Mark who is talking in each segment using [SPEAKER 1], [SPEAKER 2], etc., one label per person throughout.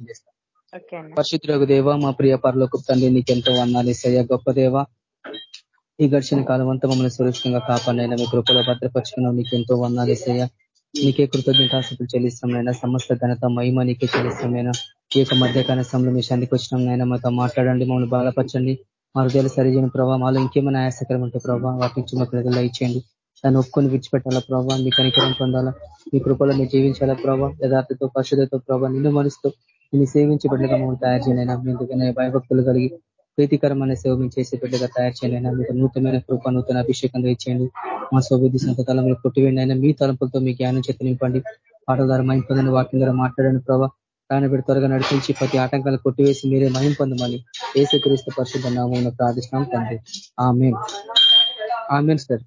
[SPEAKER 1] ప్రార్థన చేస్తాం పరిశుద్ధులకు దేవ మా ప్రియ పరలోకి తండ్రి నీకెంతో వందాలి సయ్య గొప్ప దేవ. ఈ గడిచిన కాలం అంతా మమ్మల్ని సురక్షితంగా కాపాడినైనా మీ కృపలో భద్రపరుచుకున్నావు నీకెంతో వందాలి సయ్య నీకే కృతజ్ఞతాస్తులు చెల్లిస్తామైనా సమస్త ఘనత మహిమ నీకే చెల్లిస్తామైనా ఈ యొక్క మధ్యకాల సమయంలో మీ శాంతికి వచ్చినాం మాతో మాట్లాడండి మమ్మల్ని బాధపరచండి మా హృదయాలు సరిజైన ప్రభావ మాలో ఇంకేమైనా ఆయాసకరం ఉంటే ప్రభావ వాటి నుంచి మాకు ప్రజలు ఇచ్చేయండి దాన్ని ఒప్పుకొని విడిచిపెట్టాలా ప్రభావ మీ కనికరం పొందాలా మీ కృపలో మీరు జీవించాలా ప్రభావ యథార్థతో పరిశుద్ధతో ప్రభావ నిన్ను మనసుతో నిన్ను సేవించబడ్డగా మమ్మల్ని తయారు చేయనైనా మీకు భయభక్తులు కలిగి ప్రీతికరమైన సేవ మేము చేసే బిడ్డగా తయారు చేయండి మీకు నూతనమైన కృప నూతన అభిషేకం ఇచ్చేయండి మా సౌబుద్ధి సంత తలంలో కొట్టివేయండి. మీ తలంపులతో మీ జ్ఞానం చేత నింపండి. పాటల ద్వారా మైం పొందండి వాటి ద్వారా మాట్లాడండి ప్రభావ ఆయన బిడ్డ త్వరగా నడిపించి ప్రతి ఆటంకాలు కొట్టివేసి మీరే మయం పొందమని ఏసుక్రీస్తు పరిశుద్ధ నామం ప్రార్థిస్తున్నాం తండ్రి. ఆమెన్. Amen sir.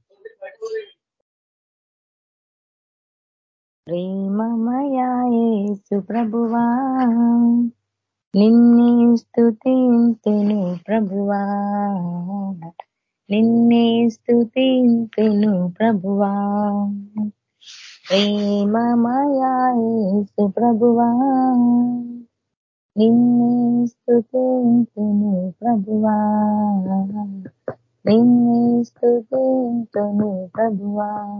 [SPEAKER 2] ప్రేమమయేసు ప్రభువా నిన్నే స్థుతింతును ప్రభువా. నిన్నే స్థుతింతును ప్రభువా. ప్రేమమయేసు ప్రభువా నిన్నే స్థుతింతును ప్రభువా. నిన్నే స్థుతింతును ప్రభువా.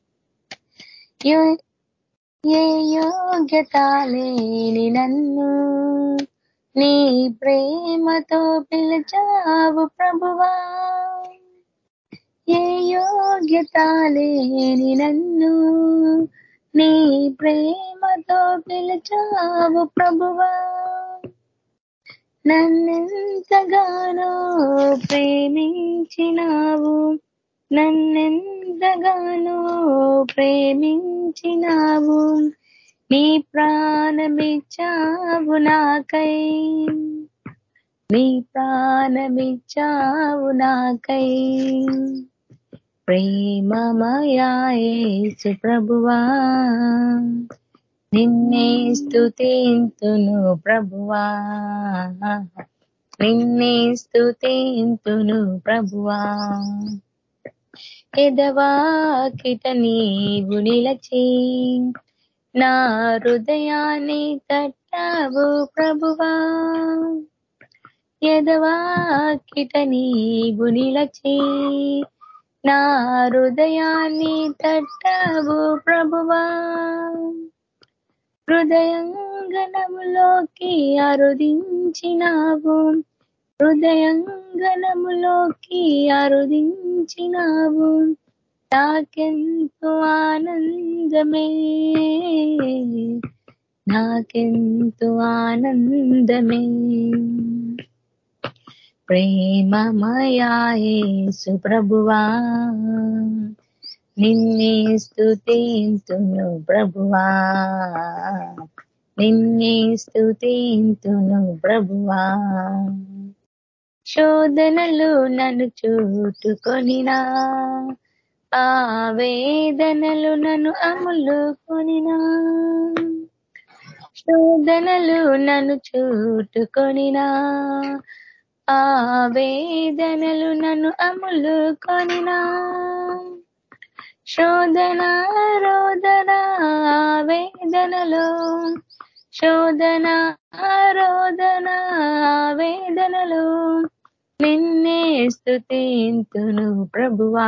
[SPEAKER 2] ఏ యోగ్యత లేని నన్ను నీ ప్రేమతో పిలిచావు ప్రభువా. ఏ యోగ్యత లేని నన్ను నీ ప్రేమతో పిలిచావు ప్రభువా. నన్నెంతగానో ప్రేమించినావు నన్నెంతగానో ప్రేమించినావు నీ ప్రాణమిచ్చావు నాకై. నీ ప్రాణమిచ్చావు నాకై. ప్రేమమయాయేసు ప్రభువా నిన్నే స్థుతింతును ప్రభువా. నిన్నే స్థుతింతును ప్రభువా. ఎదవాకిట నీవు నిలచి. నా హృదయాన్ని తట్టావు ప్రభువా. ఎదవాకిట నీవు నిలచి. నా హృదయాన్ని తట్టావు ప్రభువా. హృదయంగనములోకి అరుదించినావు. హృదయంగనములోకి అరుదించినావు. నాకెంతో ఆనందమే. నాకెంతో ఆనందమే. ప్రేమమయాయేసు ప్రభువా నిన్నే స్థుతింతును ప్రభువా. నిన్నే స్థుతింతును ప్రభువా. శోధనలు నన్ను చూటుకొనినా ఆ వేదనలు నన్ను అమలు కొనినా శోధనలు నన్ను చూటుకొనినా ఆ వేదనలు నన్ను అములు కొనినా శోధన రోదన వేదనలో. శోధన రోదన వేదనలో. నిన్నే స్థుతింతును ప్రభువా.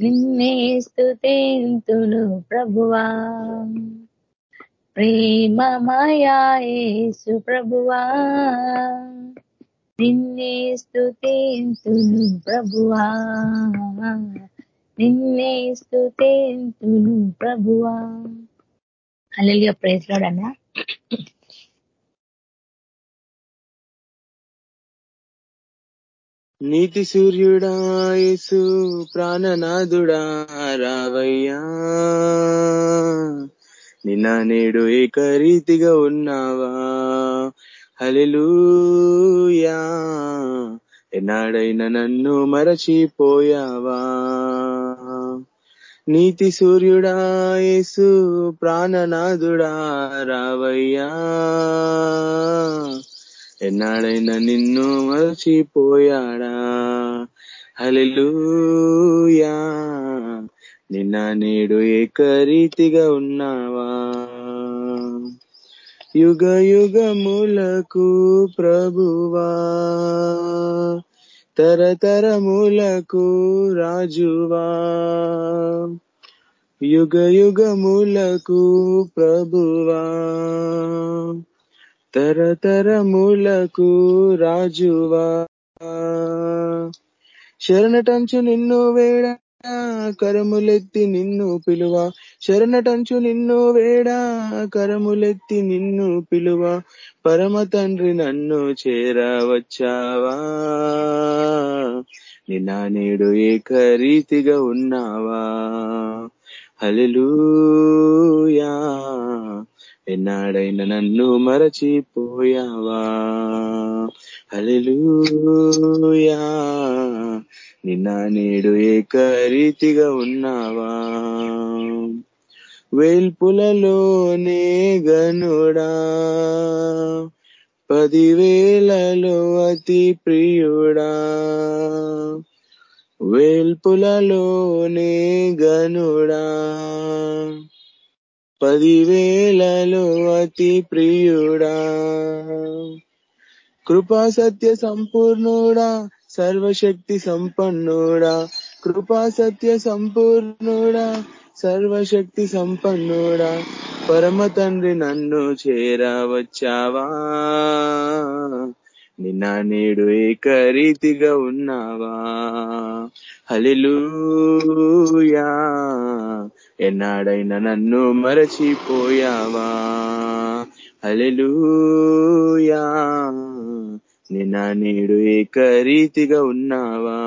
[SPEAKER 2] నిన్నే స్థుతింతును ప్రభువా. ప్రేమమయాసు ప్రభువా. నిన్నే స్థుతింతును ప్రభువా. నిన్నే స్థుతింతును ప్రభువా. అల్లెలిగా ప్రేజ్
[SPEAKER 3] నీతి సూర్యుడాయసు ప్రాణనాథుడా రావయ్యా. నిన్న నేడు ఏకరీతిగా ఉన్నావా? హలెలూయా ఎన్నాడైనా నన్ను మరచిపోయావా? నీతి సూర్యుడాయసు ప్రాణనాథుడా రావయ్యా. ఎన్నాడైనా నిన్ను మరచిపోయాడా? హలెలుయా నిన్న నేడు ఏకరీతిగా ఉన్నావా? యుగ యుగములకు ప్రభువా. తరతరములకు రాజువా. యుగ యుగములకు ప్రభువా. తరతరములకు రాజువా. శరణటంచు నిన్ను వేడా కరములెత్తి నిన్ను పిలువ. శరణటంచు నిన్ను వేడా కరములెత్తి నిన్ను పిలువ. పరమ తండ్రి నన్ను చేరవచ్చావా. నిన్న నేడు ఏకరీతిగా ఉన్నావా. హలెలూయా ఎన్నాడైనా నన్ను మరచిపోయావా? హలెలూయా నిన్న నేడు ఏకరీతిగా ఉన్నావా? వేల్పులలోనే గనుడా పదివేలలో అతి ప్రియుడా. వేల్పులలోనే గనుడా పదివేలలో అతి ప్రియుడా. కృపా సత్య సంపూర్ణుడా సర్వశక్తి సంపన్నుడా. కృపా సత్య సంపూర్ణుడా సర్వశక్తి సంపన్నుడా. పరమ తండ్రి నన్ను చేరవచ్చావా? నిన్న నేడు ఏకరీతిగా ఉన్నావా? హలిలూయా ఎన్నాడైనా నన్ను మరచిపోయావా? హలిలూయా నిన్న నేడు ఏకరీతిగా ఉన్నావా?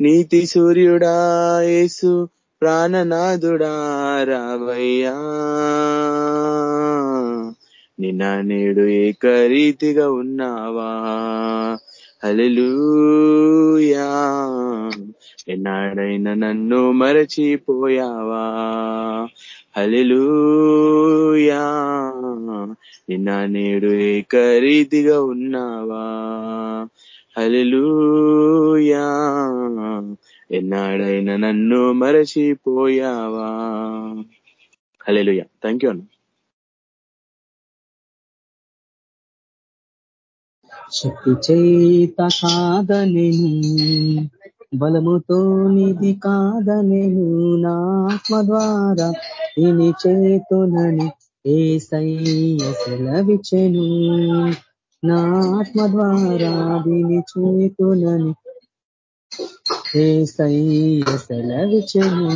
[SPEAKER 3] నీతి సూర్యుడా యేసు ప్రాణనాథుడా రావయ్యా. నిన్న నేడు ఏకరీతిగా ఉన్నావా? హలలుయా ఎన్నాడైనా నన్ను మరచిపోయావా? హలలుయా నిన్న నేడు ఏకరీతిగా ఉన్నావా? హలలుయా ఎన్నాడైనా నన్ను మరచిపోయావా? హలలుయా థ్యాంక్ యూ అన్న.
[SPEAKER 1] శక్తి చేత కాదనేను. బలముతో నిధి కాదనేను. నా ఆత్మ ద్వారా ఇని చేతునని ఏ సైలవిచెను నా ఆత్మ ద్వారా దీని చేతునని ఏ సైలవిచెను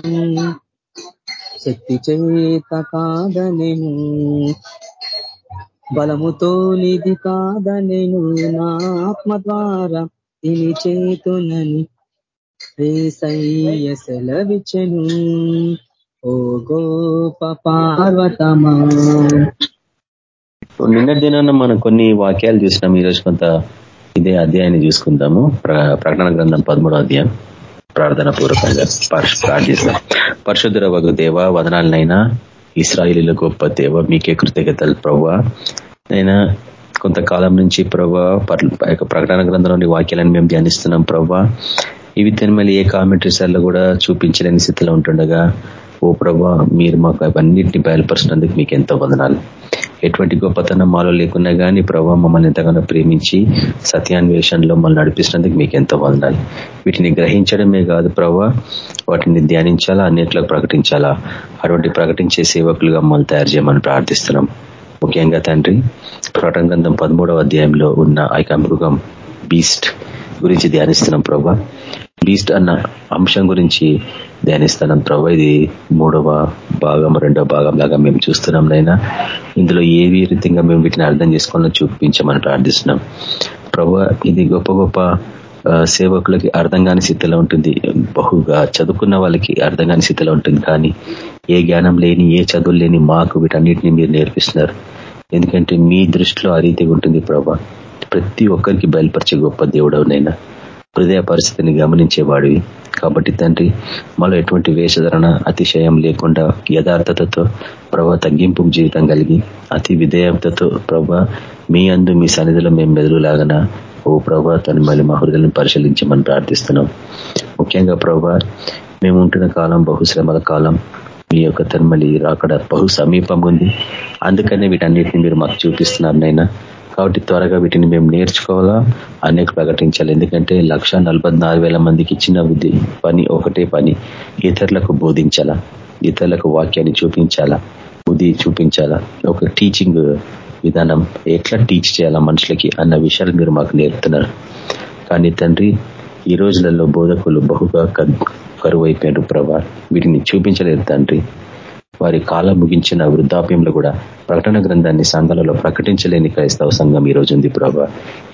[SPEAKER 1] శక్తి చేత కాదనేను. బలముతో నిధి కాదనేను నా ఆత్మ ద్వారా దీని చేతునని శ్రీసయ్య ఓ గోప పార్వతమా.
[SPEAKER 4] నిన్న దినాన మనం కొన్ని వాక్యాలు చూసినాం. ఈరోజు కొంత ఇదే అధ్యాయాన్ని చూసుకుందాము. ప్రకటన గ్రంథం పదమూడో అధ్యాయం. ప్రార్థన పూర్వకంగా ప్రార్థిస్తాం. పరిశుద్ధుర వగు దేవ వదనాలనైనా ఇస్రాయిలీల గొప్ప దేవ మీకే కృతజ్ఞతలు ప్రవ్వా. అయినా కొంతకాలం నుంచి ప్రభా ప్రకటన గ్రంథంలోని వాక్యాలను మేము ధ్యానిస్తున్నాం ప్రవ్వా. ఇవి తిరుమల ఏ కామెంటరీసార్లు కూడా చూపించలేని స్థితిలో ఉంటుండగా ఓ ప్రభా మీరు మాకు అవన్నింటినీ బయలుపరిచినందుకు మీకు ఎంతో వందనాలు. ఎటువంటి గొప్పతనం మాలో లేకున్నా కానీ ప్రభావ మమ్మల్ని ఎంతగానో ప్రేమించి సత్యాన్వేషణలో మమ్మల్ని నడిపిస్తున్నందుకు మీకు ఎంతో వందనాలు. వీటిని గ్రహించడమే కాదు ప్రభా వాటిని ధ్యానించాలా అన్నిట్లో ప్రకటించాలా? అటువంటి ప్రకటించే సేవకులుగా మమ్మల్ని తయారు చేయమని ప్రార్థిస్తున్నాం. ముఖ్యంగా తండ్రి ప్రకటన గ్రంథం పదమూడవ అధ్యాయంలో ఉన్న ఐక మృగం బీస్ట్ గురించి ధ్యానిస్తున్నాం ప్రభా. బీస్ట్ అన్న అంశం గురించి ధ్యానిస్తున్నాం ప్రభావ ఇది మూడవ భాగం రెండవ భాగం లాగా మేము చూస్తున్నాం నైనా ఇందులో ఏ రీతిగా మేము వీటిని అర్థం చేసుకోవాలని చూపించమని ప్రార్థిస్తున్నాం. ప్రభా ఇది గొప్ప గొప్ప సేవకులకి అర్థం కాని స్థితిలో ఉంటుంది. బహుగా చదువుకున్న వాళ్ళకి అర్థం కాని స్థితిలో ఉంటుంది. కానీ ఏ జ్ఞానం లేని ఏ చదువు లేని మాకు వీటన్నిటిని మీరు నేర్పిస్తున్నారు. ఎందుకంటే మీ దృష్టిలో ఆ రీతిగా ఉంటుంది ప్రభా. ప్రతి ఒక్కరికి బయలుపరిచే గొప్ప దేవుడవునైనా హృదయ పరిస్థితిని గమనించేవాడివి. కాబట్టి తండ్రి మాలో ఎటువంటి వేషధరణ అతిశయం లేకుండా యథార్థతతో ప్రభా తగ్గింపు జీవితం కలిగి అతి విధేయతతో ప్రభా మీ అందు మీ సన్నిధిలో మేము మెదలులాగన ఓ ప్రభా తను మళ్ళీ మా హృదయాన్ని పరిశీలించమని ప్రార్థిస్తున్నాం. ముఖ్యంగా ప్రభా మేము ఉంటున్న కాలం బహుశ్రమల కాలం. మీ యొక్క తన్మలి రాకడ బహు సమీపం ఉంది అందుకనే వీటన్నిటిని మీరు మాకు చూపిస్తున్నారు నైనా కాబట్టి త్వరగా వీటిని మేము నేర్చుకోవాలా? అనేక ప్రకటించాలి. ఎందుకంటే లక్ష మందికి ఇచ్చిన బుద్ధి పని ఒకటే పని. ఇతరులకు బోధించాలా? ఇతరులకు వాక్యాన్ని చూపించాలా? బుద్ధి చూపించాలా? ఒక టీచింగ్ విధానం ఎట్లా టీచ్ చేయాలా మనుషులకి అన్న విషయాలు మీరు మాకు నేర్పుతున్నారు. కానీ తండ్రి ఈ రోజులలో బోధకులు బహుగా కరువు అయిపోయారు ప్రభా. వీటిని చూపించలేదు తండ్రి. వారి కాలం ముగించిన వృద్ధాప్యంలో కూడా ప్రకటన గ్రంథాన్ని సంఘాలలో ప్రకటించలేని క్రైస్తవ సంఘం ఈ రోజు ఉంది ప్రభా.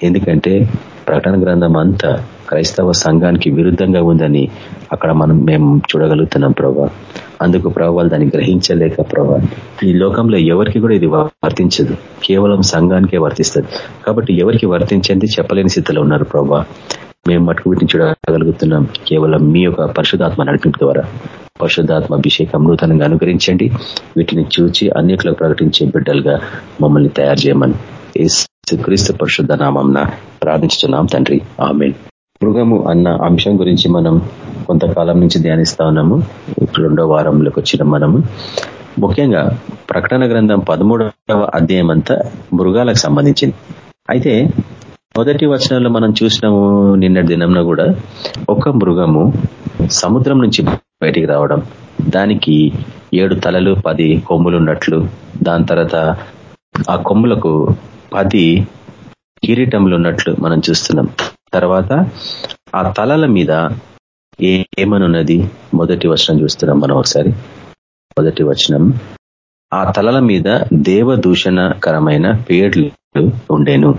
[SPEAKER 4] ఎందుకంటే ప్రకటన గ్రంథం అంతా క్రైస్తవ సంఘానికి విరుద్ధంగా ఉందని అక్కడ మనం మేము చూడగలుగుతున్నాం ప్రభా. అందుకు ప్రభావాలు దాన్ని గ్రహించలేక ప్రభా ఈ లోకంలో ఎవరికి కూడా ఇది వర్తించదు. కేవలం సంఘానికే వర్తిస్తుంది. కాబట్టి ఎవరికి వర్తించింది చెప్పలేని స్థితిలో ఉన్నారు ప్రభా. మేము మటుకు వీటిని చూడగలుగుతున్నాం కేవలం మీ యొక్క పరిశుధాత్మ నడిపింపు ద్వారా పరిశుధాత్మ అభిషేకం నూతనంగా అనుకరించండి వీటిని చూచి అన్నిట్లో ప్రకటించే బిడ్డలుగా మమ్మల్ని తయారు చేయమని క్రీస్తు పరిశుద్ధ నామంన ప్రార్థించుతున్నాం తండ్రి. ఆమె మృగము అన్న అంశం గురించి మనం కొంతకాలం నుంచి ధ్యానిస్తా ఉన్నాము. రెండో వారంలోకి వచ్చిన మనము. ముఖ్యంగా ప్రకటన గ్రంథం పదమూడవ అధ్యాయం అంతా మృగాలకు సంబంధించింది. అయితే మొదటి వచనంలో మనం చూసినాము నిన్నటి దినంలో కూడా ఒక మృగము సముద్రం నుంచి బయటికి రావడం దానికి ఏడు తలలు పది కొమ్ములు ఉన్నట్లు దాని తర్వాత ఆ కొమ్ములకు పది కిరీటములు ఉన్నట్లు మనం చూస్తున్నాం. తర్వాత ఆ తలల మీద ఏమనున్నది? మొదటి వచనం చూస్తున్నాం మనం ఒకసారి. మొదటి వచనం ఆ తలల మీద దేవదూషణకరమైన పేర్లు ఉండేను.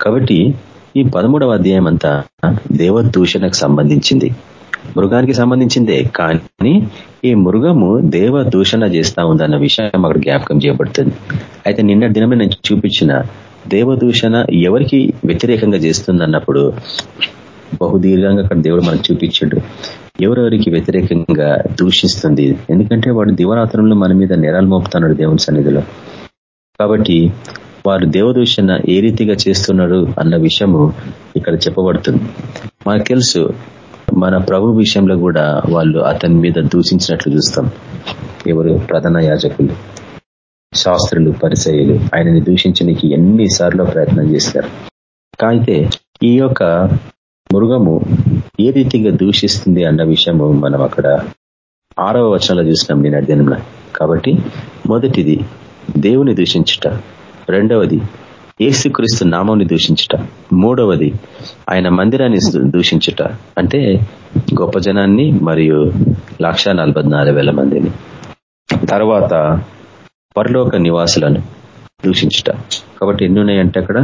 [SPEAKER 4] కాబట్టి ఈ పదమూడవ అధ్యాయం అంతా దేవదూషణకు సంబంధించింది. మృగానికి సంబంధించిందే కానీ ఈ మృగము దేవ దూషణ చేస్తా ఉందన్న విషయం అక్కడ జ్ఞాపకం చేయబడుతుంది. అయితే నిన్న దినమే నేను చూపించిన దేవదూషణ ఎవరికి వ్యతిరేకంగా చేస్తుందన్నప్పుడు బహుదీర్ఘంగా అక్కడ దేవుడు మనకు చూపించాడు. ఎవరెవరికి వ్యతిరేకంగా దూషిస్తుంది? ఎందుకంటే వాడు దివరాత్రంలో మన మీద నేరాలు మోపుతున్నాడు దేవుని సన్నిధిలో. కాబట్టి వారు దేవదూషణ ఏ రీతిగా చేస్తున్నారు అన్న విషయము ఇక్కడ చెప్పబడుతుంది. మనకు తెలుసు మన ప్రభు విషయంలో కూడా వాళ్ళు అతని మీద దూషించినట్లు చూస్తాం. ఎవరు ప్రధాన యాజకులు శాస్త్రులు పరిచయలు ఆయనని దూషించడానికి ఎన్నిసార్లు ప్రయత్నం చేశారు. కాయితే ఈ యొక్క మృగము ఏ రీతిగా దూషిస్తుంది అన్న విషయము మనం అక్కడ ఆరవ వచనంలో చూసినాం నేను అధ్యయనంలో కాబట్టి మొదటిది దేవుని దూషించుట. రెండవది ఏసుక్రీస్తు నామంని దూషించుట. మూడవది ఆయన మందిరాన్ని దూషించుట. అంటే గొప్ప జనాన్ని మరియు లక్ష మందిని. తర్వాత పరలోక నివాసులను దూషించుట. కాబట్టి ఎన్ని ఉన్నాయంటే అక్కడ?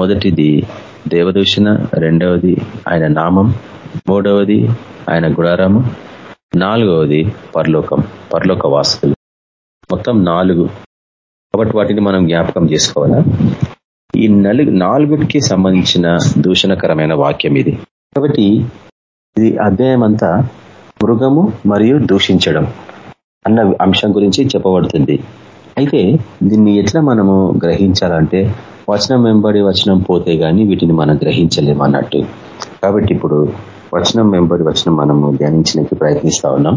[SPEAKER 4] మొదటిది దేవదూషణ రెండవది ఆయన నామం మూడవది ఆయన గుడారము నాలుగవది పరలోకం పరలోక వాసులు. మొత్తం నాలుగు కాబట్టి వాటిని మనం జ్ఞాపకం చేసుకోవాలా? ఈ నలుగు నాలుగుకి సంబంధించిన దూషణకరమైన వాక్యం ఇది. కాబట్టి ఇది అధ్యాయం అంతా మృగము మరియు దూషించడం అన్న అంశం గురించి చెప్పబడుతుంది. అయితే దీన్ని ఎట్లా మనము గ్రహించాలంటే వచనం వెంబడి వచనం పోతే గాని వీటిని మనం గ్రహించలేము అన్నట్టు. కాబట్టి ఇప్పుడు వచనం వెంబడి వచనం మనము ధ్యానించడానికి ప్రయత్నిస్తా ఉన్నాం.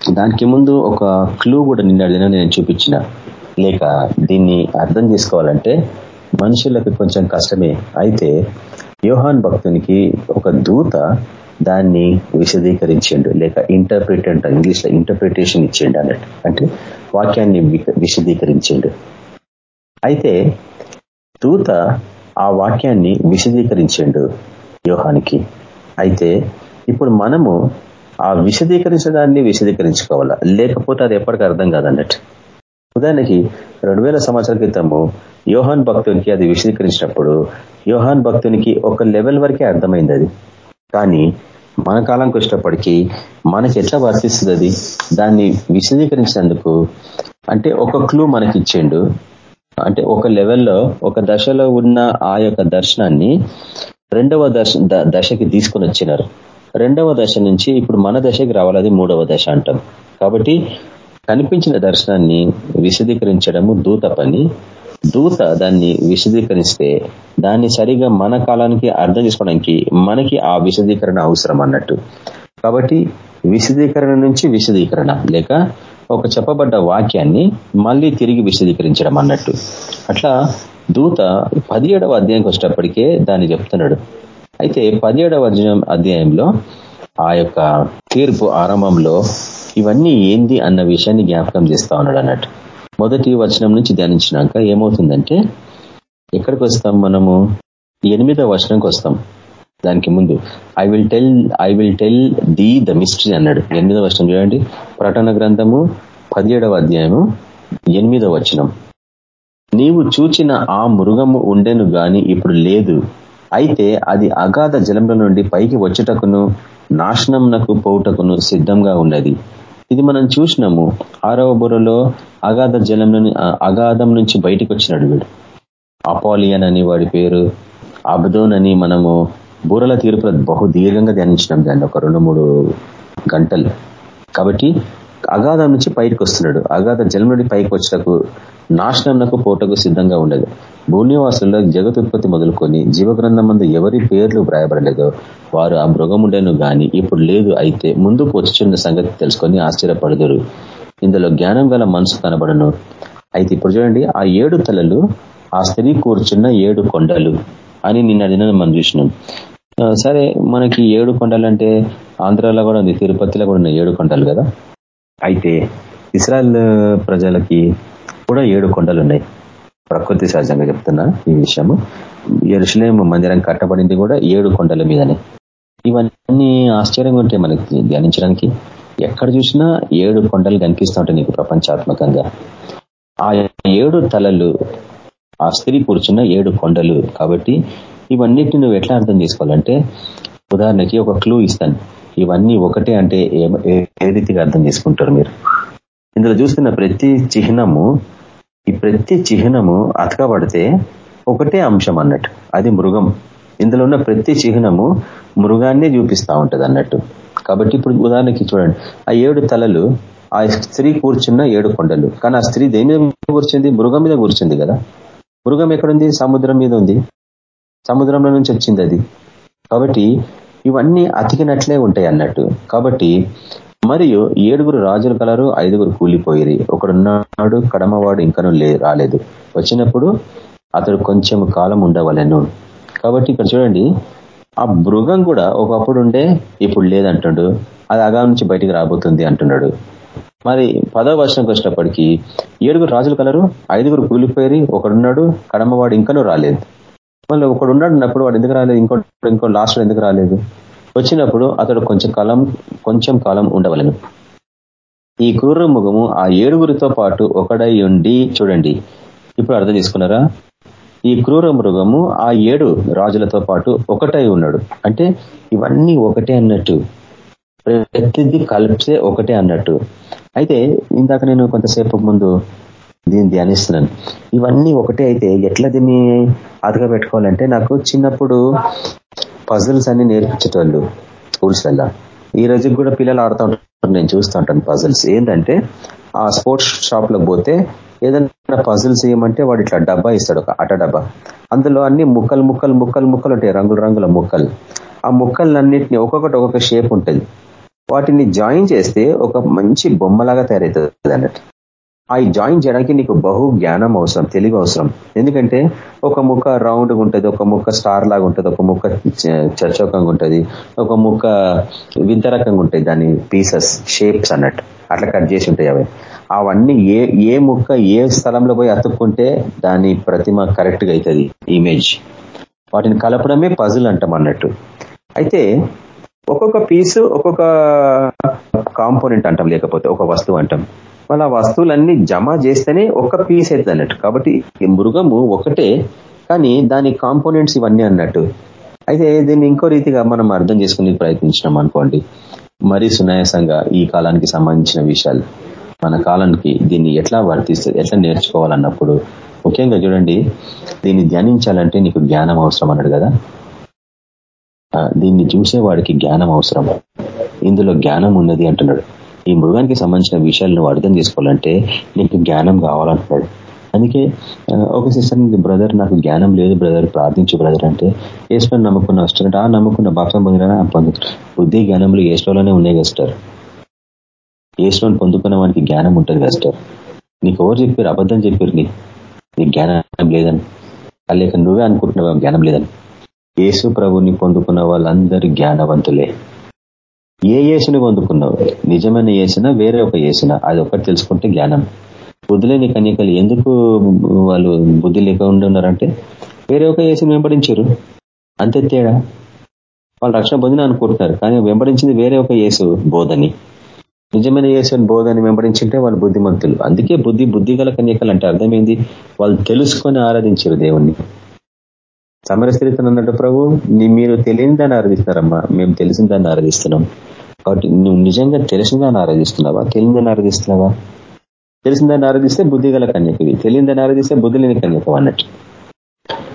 [SPEAKER 4] దానికి ముందు ఒక క్లూ కూడా నిన్న నేను చూపించిన. లేక దీన్ని అర్థం చేసుకోవాలంటే మనుషులకు కొంచెం కష్టమే. అయితే యోహాన్ భక్తునికి ఒక దూత దాన్ని విశదీకరించిండు లేక ఇంటర్ప్రిటెంట్ ఇంగ్లీష్లో ఇంటర్ప్రిటేషన్ ఇచ్చిండు అన్నట్టు. అంటే వాక్యాన్ని విశదీకరించిండు. అయితే దూత ఆ వాక్యాన్ని విశదీకరించిండు యోహానికి. అయితే ఇప్పుడు మనము ఆ విశదీకరించడాన్ని విశదీకరించుకోవాలా? లేకపోతే అది ఎప్పటికీ అర్థం కాదన్నట్టు. ఉదాహరణకి రెండు వేల సంవత్సరాల క్రితము యోహాన్ భక్తునికి అది విశదీకరించినప్పుడు యోహాన్ భక్తునికి ఒక లెవెల్ వరకే అర్థమైంది అది. కానీ మన కాలంకి వచ్చినప్పటికీ మనకి ఎట్లా వర్తిస్తుంది అది? దాన్ని విశదీకరించినందుకు అంటే ఒక క్లూ మనకి ఇచ్చిండు అంటే ఒక లెవెల్లో ఒక దశలో ఉన్న ఆ యొక్క దర్శనాన్ని రెండవ దశ దశకి తీసుకొని వచ్చినారు. రెండవ దశ నుంచి ఇప్పుడు మన దశకి రావాలి అది మూడవ దశ అంటాం. కాబట్టి కనిపించిన దర్శనాన్ని విశదీకరించడము దూత పని. దూత దాన్ని విశదీకరిస్తే దాన్ని సరిగా మన కాలానికి అర్థం చేసుకోవడానికి మనకి ఆ విశదీకరణ అవసరం అన్నట్టు. కాబట్టి విశదీకరణ నుంచి విశదీకరణ లేక ఒక చెప్పబడ్డ వాక్యాన్ని మళ్ళీ తిరిగి విశదీకరించడం అన్నట్టు. అట్లా దూత పదిహేడవ అధ్యాయంకి వచ్చేటప్పటికే దాన్ని చెప్తున్నాడు. అయితే పదిహేడవ అధ్యాయంలో ఆ యొక్క తీర్పు ఆరంభంలో ఇవన్నీ ఏంది అన్న విషయాన్ని జ్ఞాపకం చేస్తా ఉన్నాడు అన్నట్టు. మొదటి వచనం నుంచి ధ్యానించినాక ఏమవుతుందంటే ఎక్కడికి వస్తాం మనము? ఎనిమిదవ వచనంకి వస్తాం దానికి ముందు. I will tell I will tell the the mystery అన్నాడు. ఎనిమిదవ వచనం చూడండి. ప్రకటన గ్రంథము పదిహేడవ అధ్యాయము ఎనిమిదవ వచనం. నీవు చూచిన ఆ మృగము ఉండెను గాని ఇప్పుడు లేదు. అయితే అది అగాధ జలంలో నుండి పైకి వచ్చుటకును నాశనంనకు పోవుటకును సిద్ధంగా ఉన్నది. ఇది మనం చూసినాము. ఆరవ బుర్రలో అగాధ జలం అగాధం నుంచి బయటకు వచ్చినాడు వీడు. అపాలియన్ అని వాడి పేరు అబ్దోన్ అని మనము బూరల తీర్పుల బహు దీర్ఘంగా ధ్యానించినాం దాన్ని ఒక రెండు మూడు గంటలు. కాబట్టి అగాధం నుంచి పైకి వస్తున్నాడు. అగాధ జలం నుండి పైకి వచ్చినకు నాశనంకు పోటకు సిద్ధంగా ఉండదు. భూనివాసుల్లో జగతుత్పత్తి మొదలుకొని జీవగ్రంథం మందు ఎవరి పేర్లు వ్రాయబడలేదో వారు ఆ మృగముండెను గాని ఇప్పుడు లేదు అయితే ముందు పొచ్చుచున్న సంగతి తెలుసుకొని ఆశ్చర్యపడదురు. ఇందులో జ్ఞానం గల మనసు కనబడను. అయితే ఇప్పుడు చూడండి ఆ ఏడు తలలు ఆ స్త్రీ కూర్చున్న ఏడు కొండలు అని నిన్న దిన మనం చూసినాం. సరే మనకి ఏడు కొండలు అంటే ఆంధ్రాలో కూడా ఉంది తిరుపతిలో కూడా ఉన్నాయి ఏడు కొండలు కదా? అయితే ఇస్రాయల్ ప్రజలకి కూడా ఏడు కొండలు ఉన్నాయి. ప్రకృతి సహజంగా చెప్తున్నా ఈ విషయము. ఎరుసలేం మందిరం కట్టబడింది కూడా ఏడు కొండల మీదనే. ఇవన్నీ ఆశ్చర్యంగా ఉంటాయి మనకి ధ్యానించడానికి ఎక్కడ చూసినా ఏడు కొండలు కనిపిస్తూ ఉంటాయి నీకు ప్రపంచాత్మకంగా. ఆ ఏడు తలలు ఆ స్త్రీ కూర్చున్న ఏడు కొండలు కాబట్టి ఇవన్నిటిని నువ్వు ఎట్లా అర్థం చేసుకోవాలంటే ఉదాహరణకి ఒక క్లూ ఇస్తాను. ఇవన్నీ ఒకటే అంటే ఏ రీతిగా అర్థం చేసుకుంటారు మీరు. ఇందులో చూస్తున్న ప్రతి చిహ్నము ఈ ప్రతి చిహ్నము అతకబడితే ఒకటే అంశం అన్నట్టు. అది మృగం. ఇందులో ఉన్న ప్రతి చిహ్నము మృగాన్నే చూపిస్తా ఉంటది అన్నట్టు. కాబట్టి ఇప్పుడు ఉదాహరణకి చూడండి. ఆ ఏడు తలలు ఆ స్త్రీ కూర్చున్న ఏడు కొండలు. కానీ ఆ స్త్రీ దేని మీద కూర్చుంది? మృగం మీద కూర్చుంది కదా. మృగం ఎక్కడుంది? సముద్రం మీద ఉంది. సముద్రంలో నుంచి వచ్చింది అది. కాబట్టి ఇవన్నీ అతికినట్లే ఉంటాయి అన్నట్టు. కాబట్టి మరియు ఏడుగురు రాజులు కలరు ఐదుగురు కూలిపోయిరి. ఒకడున్నాడు కడమవాడు ఇంకనూ రాలేదు. వచ్చినప్పుడు అతడు కొంచెం కాలం ఉండవలను. కాబట్టి ఇక్కడ చూడండి ఆ మృగం కూడా ఒకప్పుడు ఉండే ఇప్పుడు లేదంటుడు. అది అగా నుంచి బయటికి రాబోతుంది అంటున్నాడు. మరి పదవ వర్షంకి వచ్చినప్పటికీ ఏడుగురు రాజులు కలరు ఐదుగురు కూలిపోయి ఒకడున్నాడు కడమవాడు ఇంకనూ రాలేదు. మళ్ళీ ఒకడు ఉన్నాడు అన్నప్పుడు వాడు ఎందుకు రాలేదు? ఇంకో ఇంకో లాస్ట్ ఎందుకు రాలేదు? వచ్చినప్పుడు అతడు కొంచెం కాలం కొంచెం కాలం ఉండవలను. ఈ క్రూర ముఖము ఆ ఏడుగురితో పాటు ఒకడై ఉండి చూడండి. ఇప్పుడు అర్థం చేసుకున్నారా? ఈ క్రూర మృగము ఆ ఏడు రాజులతో పాటు ఒకటై ఉన్నాడు. అంటే ఇవన్నీ ఒకటే అన్నట్టు. ప్రతిదీ కలిపితే ఒకటే అన్నట్టు. అయితే ఇందాక నేను కొంతసేపు ముందు దీన్ని ధ్యానిస్తున్నాను. ఇవన్నీ ఒకటే అయితే ఎట్లా దీన్ని అదగా పెట్టుకోవాలంటే నాకు చిన్నప్పుడు పజిల్స్ అన్ని నేర్పించేటోళ్ళు స్కూల్స్లలో ఈ రోజుకి కూడా పిల్లలు ఆడుతూ ఉంటారు నేను చూస్తూ ఉంటాను పజిల్స్ ఏంటంటే ఆ స్పోర్ట్స్ షాప్లో పోతే ఏదైనా పజిల్స్ ఏమంటే వాడు ఇట్లా డబ్బా ఇస్తాడు ఒక అట డబ్బా. అందులో అన్ని ముక్కలు ముక్కలు ముక్కలు ముక్కలు ఉంటాయి రంగుల రంగుల ముక్కలు. ఆ ముక్కలన్నింటినీ ఒక్కొక్కటి ఒక్కొక్క షేప్ ఉంటుంది. వాటిని జాయిన్ చేస్తే ఒక మంచి బొమ్మలాగా తయారవుతుంది అన్నట్టు. ఆ జాయిన్ చేయడానికి నీకు బహు జ్ఞానం అవసరం తెలివి అవసరం. ఎందుకంటే ఒక ముక్క రౌండ్గా ఉంటుంది ఒక ముక్క స్టార్ లాగా ఉంటుంది ఒక ముక్క చర్చోకంగా ఉంటుంది ఒక ముక్క వింత రకంగా ఉంటాయి దాని పీసెస్ షేప్స్ అన్నట్టు. అట్లా కట్ చేసి ఉంటాయి అవి. అవన్నీ ఏ ఏ ముక్క ఏ స్థలంలో పోయి అతుక్కుంటే దాని ప్రతిమ కరెక్ట్గా అవుతుంది ఇమేజ్ వాటిని కలపడమే పజుల్ అంటాం అన్నట్టు. అయితే ఒక్కొక్క పీసు ఒక్కొక్క కాంపోనెంట్ అంటాం లేకపోతే ఒక వస్తువు అంటాం. వాళ్ళ ఆ వస్తువులన్నీ జమ చేస్తేనే ఒక్క పీస్ అవుతుంది అన్నట్టు. కాబట్టి ఈ మృగము ఒకటే కానీ దాని కాంపోనెంట్స్ ఇవన్నీ అన్నట్టు. అయితే దీన్ని ఇంకో రీతిగా మనం అర్థం చేసుకునే ప్రయత్నించినాం అనుకోండి. మరీ సునాయాసంగా ఈ కాలానికి సంబంధించిన విషయాలు మన కాలానికి దీన్ని ఎట్లా వర్తిస్తుంది ఎట్లా నేర్చుకోవాలన్నప్పుడు. ముఖ్యంగా చూడండి దీన్ని ధ్యానించాలంటే నీకు జ్ఞానం అవసరం అన్నాడు కదా. దీన్ని చూసేవాడికి జ్ఞానం అవసరం. ఇందులో జ్ఞానం ఉన్నది అంటున్నాడు. ఈ మృగానికి సంబంధించిన విషయాలు నువ్వు అర్థం చేసుకోవాలంటే నీకు జ్ఞానం కావాలంటున్నాడు. అందుకే ఒక సిస్టర్ బ్రదర్ నాకు జ్ఞానం లేదు బ్రదర్ ప్రార్థించు బ్రదర్ అంటే ఏసులో నమ్ముకున్న వస్తున్నట్టు ఆ నమ్ముకున్న బాప్సం పొందినా పొందు బుద్ధి జ్ఞానములు ఏసులోనే ఉన్నాయి కస్టర్ ఏసులోని పొందుకున్న వానికి జ్ఞానం ఉంటుంది కస్టర్ నీకు ఎవరు చెప్పారు? అబద్ధం చెప్పారు నీ నీకు జ్ఞానం లేదని. లేక నువ్వే అనుకుంటున్నావు? జ్ఞానం లేదని. యేసు ప్రభుని పొందుకున్న వాళ్ళందరూ జ్ఞానవంతులే. ఏ యేసుని పొందుకున్నావు? నిజమైన యేసిన వేరే ఒక యేసిన? అది ఒకటి తెలుసుకుంటే జ్ఞానం. బుద్ధులేని కన్యకలు ఎందుకు వాళ్ళు బుద్ధి లేక ఉన్నారంటే వేరే ఒక యేసుని వెంబడించారు. అంతే తేడా. వాళ్ళు రక్షణ పొందిన అనుకుంటున్నారు కానీ వెంబడించింది వేరే ఒక యేసు బోధని. నిజమైన యేసుని బోధని వెంబడించింటే వాళ్ళు బుద్ధిమంతులు. అందుకే బుద్ధి బుద్ధి గల కన్యకలు అంటే అర్థమైంది వాళ్ళు తెలుసుకొని ఆరాధించారు దేవుణ్ణి. సమరస్థితిని అన్నట్టు ప్రభు మీరు తెలియని దాన్ని ఆరాధిస్తున్నారమ్మా మేము తెలిసిన దాన్ని ఆరాధిస్తున్నాం. కాబట్టి నువ్వు నిజంగా తెలిసిన దాన్ని ఆరాధిస్తున్నావా? తెలియదని ఆరాధిస్తున్నావా? తెలిసిన దాన్ని ఆరాధిస్తే బుద్ధి గల కన్యకవి. తెలియని దాన్ని ఆరాధిస్తే బుద్ధి లేని కన్యకం అన్నట్టు.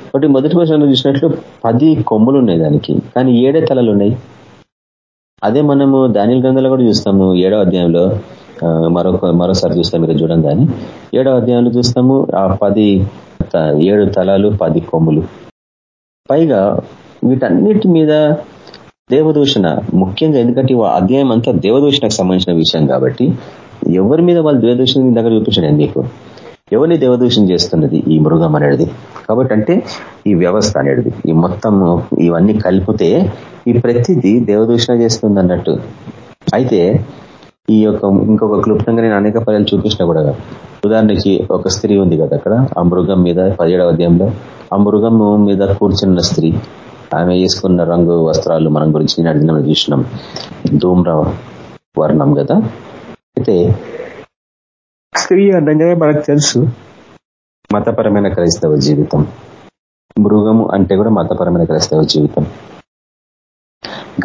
[SPEAKER 4] కాబట్టి మొదటి వర్షంలో చూసినట్లు పది కొమ్ములు ఉన్నాయి దానికి. కానీ ఏడే తలలు ఉన్నాయి? అదే మనము దానిల గ్రంథాలు కూడా చూస్తాము. ఏడో అధ్యాయంలో మరొక మరోసారి చూస్తాం మీరు చూడం కానీ ఏడో అధ్యాయంలో చూస్తాము ఆ పది ఏడు తలాలు పది కొమ్ములు. పైగా వీటన్నిటి మీద దేవదూషణ ముఖ్యంగా ఎందుకంటే అధ్యాయం అంతా దేవదూషణకు సంబంధించిన విషయం కాబట్టి ఎవరి మీద వాళ్ళు దేవదూషణ దగ్గర చూపించండి మీకు ఎవరిని దేవదూషణ చేస్తున్నది ఈ మృగం అనేది కాబట్టి అంటే ఈ వ్యవస్థ అనేది ఈ మొత్తం ఇవన్నీ కలిపితే ఈ ప్రతిదీ దేవదూషణ చేస్తుంది అన్నట్టు. అయితే ఈ యొక్క ఇంకొక క్లుప్తంగా నేను అనేక పర్యాలు చూపించిన కూడా. ఉదాహరణకి ఒక స్త్రీ ఉంది కదా అక్కడ ఆ మృగం మీద పదిహేడవ అధ్యాయంలో. ఆ మృగం మీద కూర్చున్న స్త్రీ. ఆమె వేసుకున్న రంగు వస్త్రాలు మనం గురించి నేను అడిగిన చూసినాం. ధూమ్ర వర్ణం కదా? అయితే స్త్రీ అనగానే మనకు తెలుసు. మతపరమైన క్రైస్తవ జీవితం. మృగము అంటే కూడా మతపరమైన క్రైస్తవ జీవితం.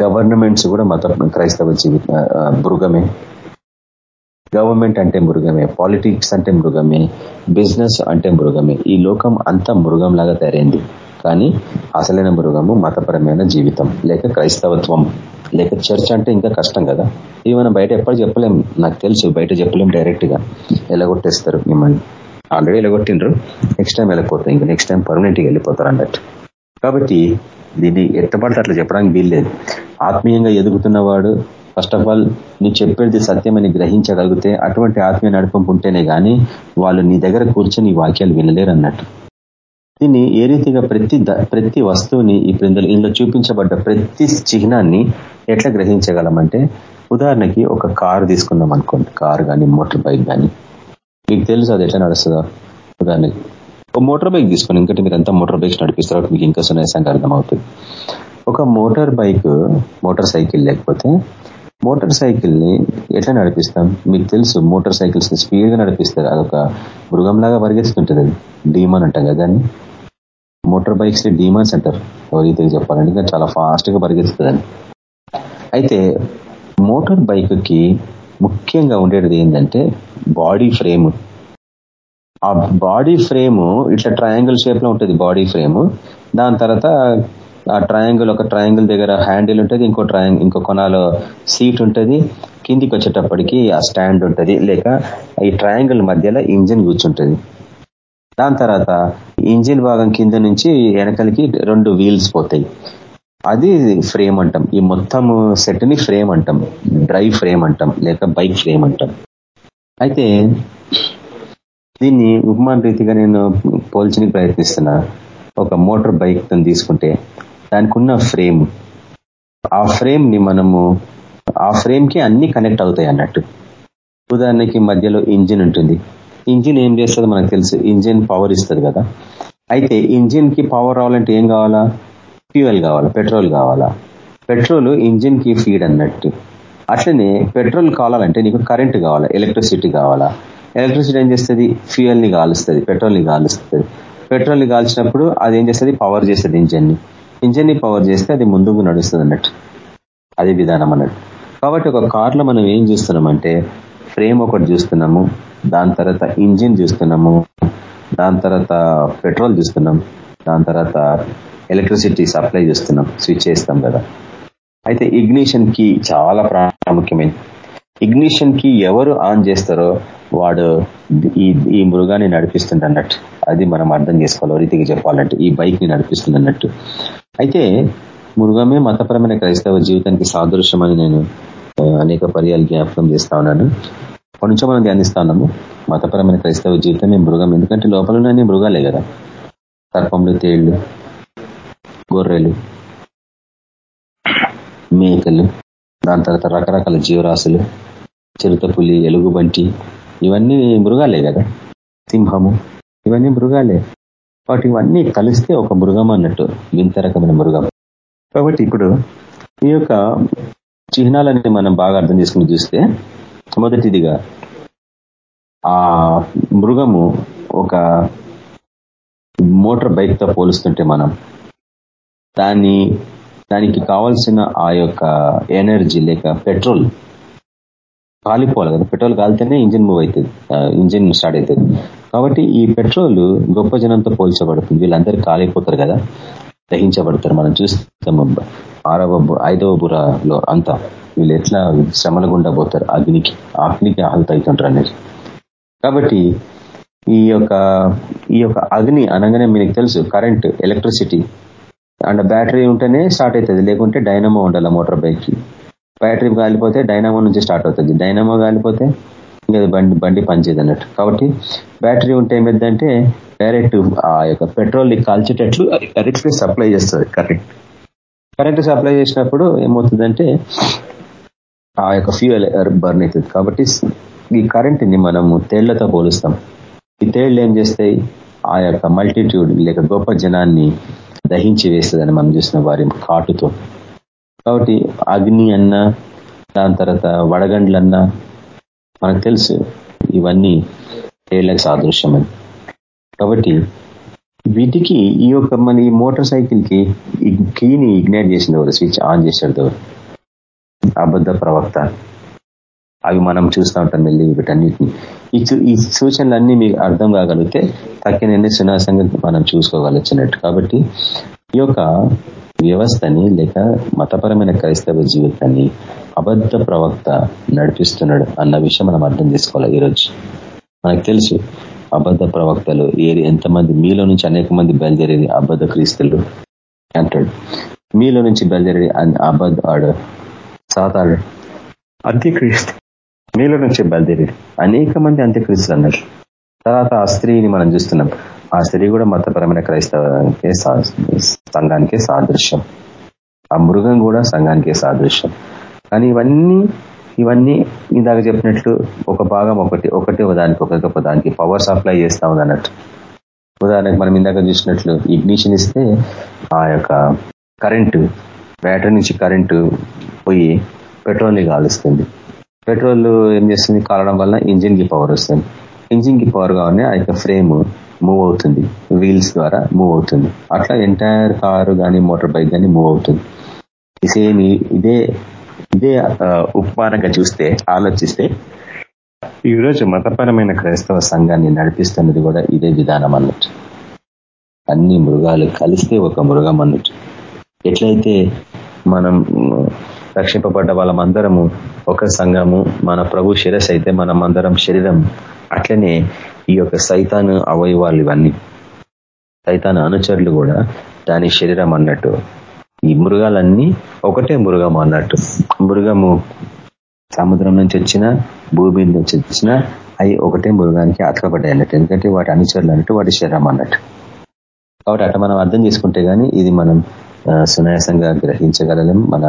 [SPEAKER 4] గవర్నమెంట్స్ కూడా మత క్రైస్తవ జీవితం మృగమే. గవర్నమెంట్ అంటే మృగమే. పాలిటిక్స్ అంటే మృగమే. బిజినెస్ అంటే మృగమే. ఈ లోకం అంతా మృగం లాగా తయారైంది. కానీ అసలైన మృగము మతపరమైన జీవితం లేక క్రైస్తవత్వం లేక చర్చ్ అంటే ఇంకా కష్టం కదా? ఇది మనం బయట ఎప్పుడు చెప్పలేం. నాకు తెలుసు బయట చెప్పలేం డైరెక్ట్గా ఎలాగొట్టేస్తారు మిమ్మల్ని. ఆల్రెడీ ఎలాగొట్టిండ్రు. నెక్స్ట్ టైం వెళ్ళిపోతారు ఇంకా నెక్స్ట్ టైం పర్మనెంట్గా వెళ్ళిపోతారు అన్నట్టు. కాబట్టి దీన్ని ఎట్టబడితే అట్లా చెప్పడానికి వీల్లేదు ఆత్మీయంగా ఎదుగుతున్నవాడు ఫస్ట్ ఆఫ్ ఆల్ నువ్వు చెప్పేది సత్యమని గ్రహించగలిగితే అటువంటి ఆత్మీయ నడుపు ఉంటేనే కానీ వాళ్ళు నీ దగ్గర కూర్చొని వాక్యాలు వినలేరు అన్నట్టు. దీన్ని ఏ రీతిగా ప్రతి ప్రతి వస్తువుని ఈ క్రిందలు ఇందులో చూపించబడ్డ ప్రతి చిహ్నాన్ని ఎట్లా గ్రహించగలమంటే ఉదాహరణకి ఒక కారు తీసుకుందాం అనుకోండి. కారు కానీ మోటార్ బైక్ కానీ మీకు తెలుసు అది ఎట్లా నడుస్తుందా? ఉదాహరణకి ఒక మోటార్ బైక్ తీసుకొని ఇంకటి మీరు ఎంత మోటార్ బైక్స్ నడిపిస్తారో మీకు ఇంకా సునాయాసంగా అర్థమవుతుంది. ఒక మోటార్ బైక్ మోటార్ సైకిల్ లేకపోతే మోటార్ సైకిల్ని ఎట్లా నడిపిస్తాం? మీకు తెలుసు మోటార్ సైకిల్స్ని స్పీడ్గా నడిపిస్తారు. అదొక మృగంలాగా పరిగెత్తుకుంటుంది అది. డీమన్ అంటాం కదా దాన్ని. మోటార్ బైక్స్ని డీమాన్స్ అంటారు రీతిగా చెప్పాలంటే చాలా ఫాస్ట్గా పరిగెత్తుతుందని అయితే మోటార్ బైక్కి ముఖ్యంగా ఉండేది ఏంటంటే బాడీ ఫ్రేమ్. ఆ బాడీ ఫ్రేమ్ ఇట్లా ట్రయాంగిల్ షేప్లో ఉంటుంది బాడీ ఫ్రేమ్. దాని తర్వాత ఆ ట్రయాంగిల్ ఒక ట్రయాంగిల్ దగ్గర హ్యాండిల్ ఉంటుంది ఇంకో ట్రయాంగ్ ఇంకో కొనాలో సీట్ ఉంటుంది. కిందికి వచ్చేటప్పటికి ఆ స్టాండ్ ఉంటుంది. లేక ఈ ట్రయాంగిల్ మధ్యలో ఇంజిన్ కూర్చుంటుంది. దాని తర్వాత ఇంజిన్ భాగం కింద నుంచి వెనకలికి రెండు వీల్స్ పోతాయి. అది ఫ్రేమ్ అంటాం. ఈ మొత్తం సెట్ని ఫ్రేమ్ అంటాం. డ్రైవ్ ఫ్రేమ్ అంటాం లేక బైక్ ఫ్రేమ్ అంటాం. అయితే దీన్ని ఉపమాన రీతిగా నేను పోల్చిన ప్రయత్నిస్తున్నా. ఒక మోటార్ బైక్ తీసుకుంటే దానికి ఉన్న ఫ్రేమ్ ఆ ఫ్రేమ్ని మనము ఆ ఫ్రేమ్కి అన్ని కనెక్ట్ అవుతాయి అన్నట్టు. ఉదాహరణకి మధ్యలో ఇంజిన్ ఉంటుంది. ఇంజిన్ ఏం చేస్తుందో మనకు తెలుసు. ఇంజిన్ పవర్ ఇస్తుంది కదా. అయితే ఇంజిన్కి పవర్ రావాలంటే ఏం కావాలా? ఫ్యూయల్ కావాలా? పెట్రోల్ కావాలా? పెట్రోల్ ఇంజిన్కి ఫీడ్ అన్నట్టు. అట్లనే పెట్రోల్ కావాలంటే నీకు కరెంట్ కావాలా? ఎలక్ట్రిసిటీ కావాలా? ఎలక్ట్రిసిటీ ఏం చేస్తుంది? ఫ్యూయల్ని కాలుస్తుంది. పెట్రోల్ని కాలుస్తుంది. పెట్రోల్ని కాల్చినప్పుడు అది ఏం చేస్తుంది? పవర్ చేస్తుంది ఇంజిన్ని ఇంజిన్ని పవర్ చేస్తే అది ముందుకు నడుస్తుంది అన్నట్టు. అది విధానం అన్నట్టు. కాబట్టి ఒక కార్లో మనం ఏం చూస్తున్నామంటే ఫ్రేమ్ ఒకటి చూస్తున్నాము. దాని తర్వాత ఇంజిన్ చూస్తున్నాము. దాని తర్వాత పెట్రోల్ చూస్తున్నాం. దాని తర్వాత ఎలక్ట్రిసిటీ సప్లై చూస్తున్నాం. స్విచ్ చేస్తాం కదా. అయితే ఇగ్నిషన్కి చాలా ప్రాముఖ్యమైనది. ఇగ్నిషన్కి ఎవరు ఆన్ చేస్తారో వాడు ఈ ఈ మృగాన్ని నడిపిస్తుంది అన్నట్టు అది మనం అర్థం చేసుకోవాలి. రీతికి చెప్పాలంటే ఈ బైక్ని నడిపిస్తుంది అన్నట్టు అయితే మృగమే మతపరమైన క్రైస్తవ జీవితానికి సాదృశ్యం అని నేను అనేక పర్యాలు జ్ఞాపకం చేస్తా ఉన్నాను. కొంచెం మనం ధ్యానిస్తా మతపరమైన క్రైస్తవ జీవితమే మృగం. ఎందుకంటే లోపలనే మృగాలే కదా? సర్పములు తేళ్ళు గొర్రెలు మేకలు దాని తర్వాత రకరకాల జీవరాశులు చిరుతపులి ఎలుగుబంటి ఇవన్నీ మృగాలే కదా? సింహము ఇవన్నీ మృగాలే. వాటి ఇవన్నీ కలిస్తే ఒక మృగం అన్నట్టు వింత రకమైన మృగం. కాబట్టి ఇప్పుడు ఈ యొక్క చిహ్నాలని మనం బాగా అర్థం చేసుకుని చూస్తే మొదటిదిగా ఆ మృగము ఒక మోటార్ బైక్తో పోలుస్తుంటే మనం దాన్ని దానికి కావాల్సిన ఆ యొక్క ఎనర్జీ లేక పెట్రోల్ కాలిపోవాలి కదా. పెట్రోల్ కాలితేనే ఇంజిన్ మూవ్ అవుతుంది. ఇంజిన్ స్టార్ట్ అవుతుంది. కాబట్టి ఈ పెట్రోల్ గొప్ప జనంతో పోల్చబడుతుంది. వీళ్ళందరూ కాలిపోతారు కదా. దహించబడతారు. మనం చూస్తాము ఆరవ ఐదవ బురలో అంతా వీళ్ళు ఎట్లా శ్రమల గుండా పోతారు అగ్నికి అగ్నికి ఆహుతవుతుంటారు అనేది కాబట్టి ఈ యొక్క ఈ యొక్క అగ్ని అనగానే మీకు తెలుసు కరెంట్ ఎలక్ట్రిసిటీ అండ్ బ్యాటరీ ఉంటేనే స్టార్ట్ అవుతుంది లేకుంటే డైనమో ఉండాలి మోటార్ బైక్కి. బ్యాటరీ కాలిపోతే డైనమో నుంచి స్టార్ట్ అవుతుంది. డైనమో కాలిపోతే మీద బండి బండి పనిచేది అన్నట్టు కాబట్టి బ్యాటరీ ఉంటే ఏమిద్దంటే డైరెక్ట్ ఆ యొక్క పెట్రోల్ కాల్చేటట్లు డైరెక్ట్ సప్లై చేస్తుంది కరెంట్. కరెంట్ సప్లై చేసినప్పుడు ఏమవుతుందంటే ఆ యొక్క ఫ్యూయల్ బర్న్ అవుతుంది. కాబట్టి ఈ కరెంట్ని మనము తేళ్ళతో పోలుస్తాం. ఈ తేళ్ళు ఏం చేస్తాయి? ఆ యొక్క మల్టిట్యూడ్ లేక గొప్ప జనాన్ని దహించి వేస్తుందని మనం చూసిన వారి కాటుతో. కాబట్టి అగ్ని అన్న దాని తర్వాత వడగండ్లన్నా మనకు తెలుసు ఇవన్నీ ఏళ్ళకి సాదృశ్యమని. కాబట్టి వీటికి ఈ యొక్క మన ఈ మోటార్ సైకిల్కి కీని ఇగ్నైట్ చేసిన స్విచ్ ఆన్ చేశాడు అబద్ధ ప్రవక్త. అవి మనం చూస్తూ ఉంటాం వెళ్ళి వీటన్నిటిని. ఈ సూచనలన్నీ మీకు అర్థం కాగలిగితే తక్కిన సునాసంగా మనం చూసుకోగలుగుతున్నట్టు కాబట్టి ఈ యొక్క వ్యవస్థని లేక మతపరమైన క్రైస్తవ జీవితాన్ని అబద్ధ ప్రవక్త నడిపిస్తున్నాడు అన్న విషయం మనం అర్థం చేసుకోవాలి ఈరోజు? మనకు తెలుసు అబద్ధ ప్రవక్తలు ఏరి ఎంతమంది మీలో నుంచి అనేక మంది బయలుదేరేది అబద్ధ క్రీస్తులు అంటాడు. మీలో నుంచి బయలుదేరేది అబద్ధ ఆడు సాతాడు అంత్యక్రీస్తు. మీలో నుంచి బయలుదేరేది అనేక మంది అంత్యక్రీస్తులు అన్నారు. తర్వాత ఆ స్త్రీని మనం చూస్తున్నాం. ఆ స్త్రీ కూడా మతపరమైన క్రైస్తవానికే సంఘానికే సాదృశ్యం. ఆ మృగం కూడా సంఘానికే సాదృశ్యం. కానీ ఇవన్నీ ఇవన్నీ ఇందాక చెప్పినట్లు ఒక భాగం ఒకటి ఒకటి దానికి ఒక దానికి పవర్ సప్లై చేస్తా ఉంది అన్నట్టు. ఉదాహరణకు మనం ఇందాక చూసినట్లు ఇగ్నిషన్ ఇస్తే ఆ యొక్క కరెంటు బ్యాటరీ నుంచి కరెంటు పోయి పెట్రోల్ని కాలుస్తుంది పెట్రోల్ ఏం చేస్తుంది? కాలడం వల్ల ఇంజిన్కి పవర్ వస్తుంది. ఇంజిన్కి పవర్ కావాలని ఆ యొక్క ఫ్రేమ్ మూవ్ అవుతుంది. వీల్స్ ద్వారా మూవ్ అవుతుంది. అట్లా ఎంటైర్ కారు కానీ మోటార్ బైక్ కానీ మూవ్ అవుతుంది. సేమ్ ఇదే ఇదే ఉపమానంగా చూస్తే ఆలోచిస్తే ఈరోజు మతపరమైన క్రైస్తవ సంఘాన్ని నడిపిస్తున్నది కూడా ఇదే విధానం అన్నట్టు. అన్ని మృగాలు కలిస్తే ఒక మృగం అన్నట్టు. ఎట్లయితే మనం రక్షింపబడ్డ వాళ్ళమందరము ఒక సంఘము మన ప్రభు శిరస్ అయితే మనమందరం శరీరం అట్లనే ఈ యొక్క సైతాను అవయవాలు ఇవన్నీ. సైతాను అనుచరులు కూడా దాని శరీరం అన్నట్టు. ఈ మృగాలన్నీ ఒకటే మృగం అన్నట్టు. మృగము సముద్రం నుంచి వచ్చిన భూమి నుంచి వచ్చిన అవి ఒకటే మృగానికి అతకబడ్డాయి అన్నట్టు. ఎందుకంటే వాటి అనుచరులు అన్నట్టు వాటి శరీరం అన్నట్టు. కాబట్టి అట్లా మనం అర్థం చేసుకుంటే కానీ ఇది మనం సునాయాసంగా గ్రహించగలం మన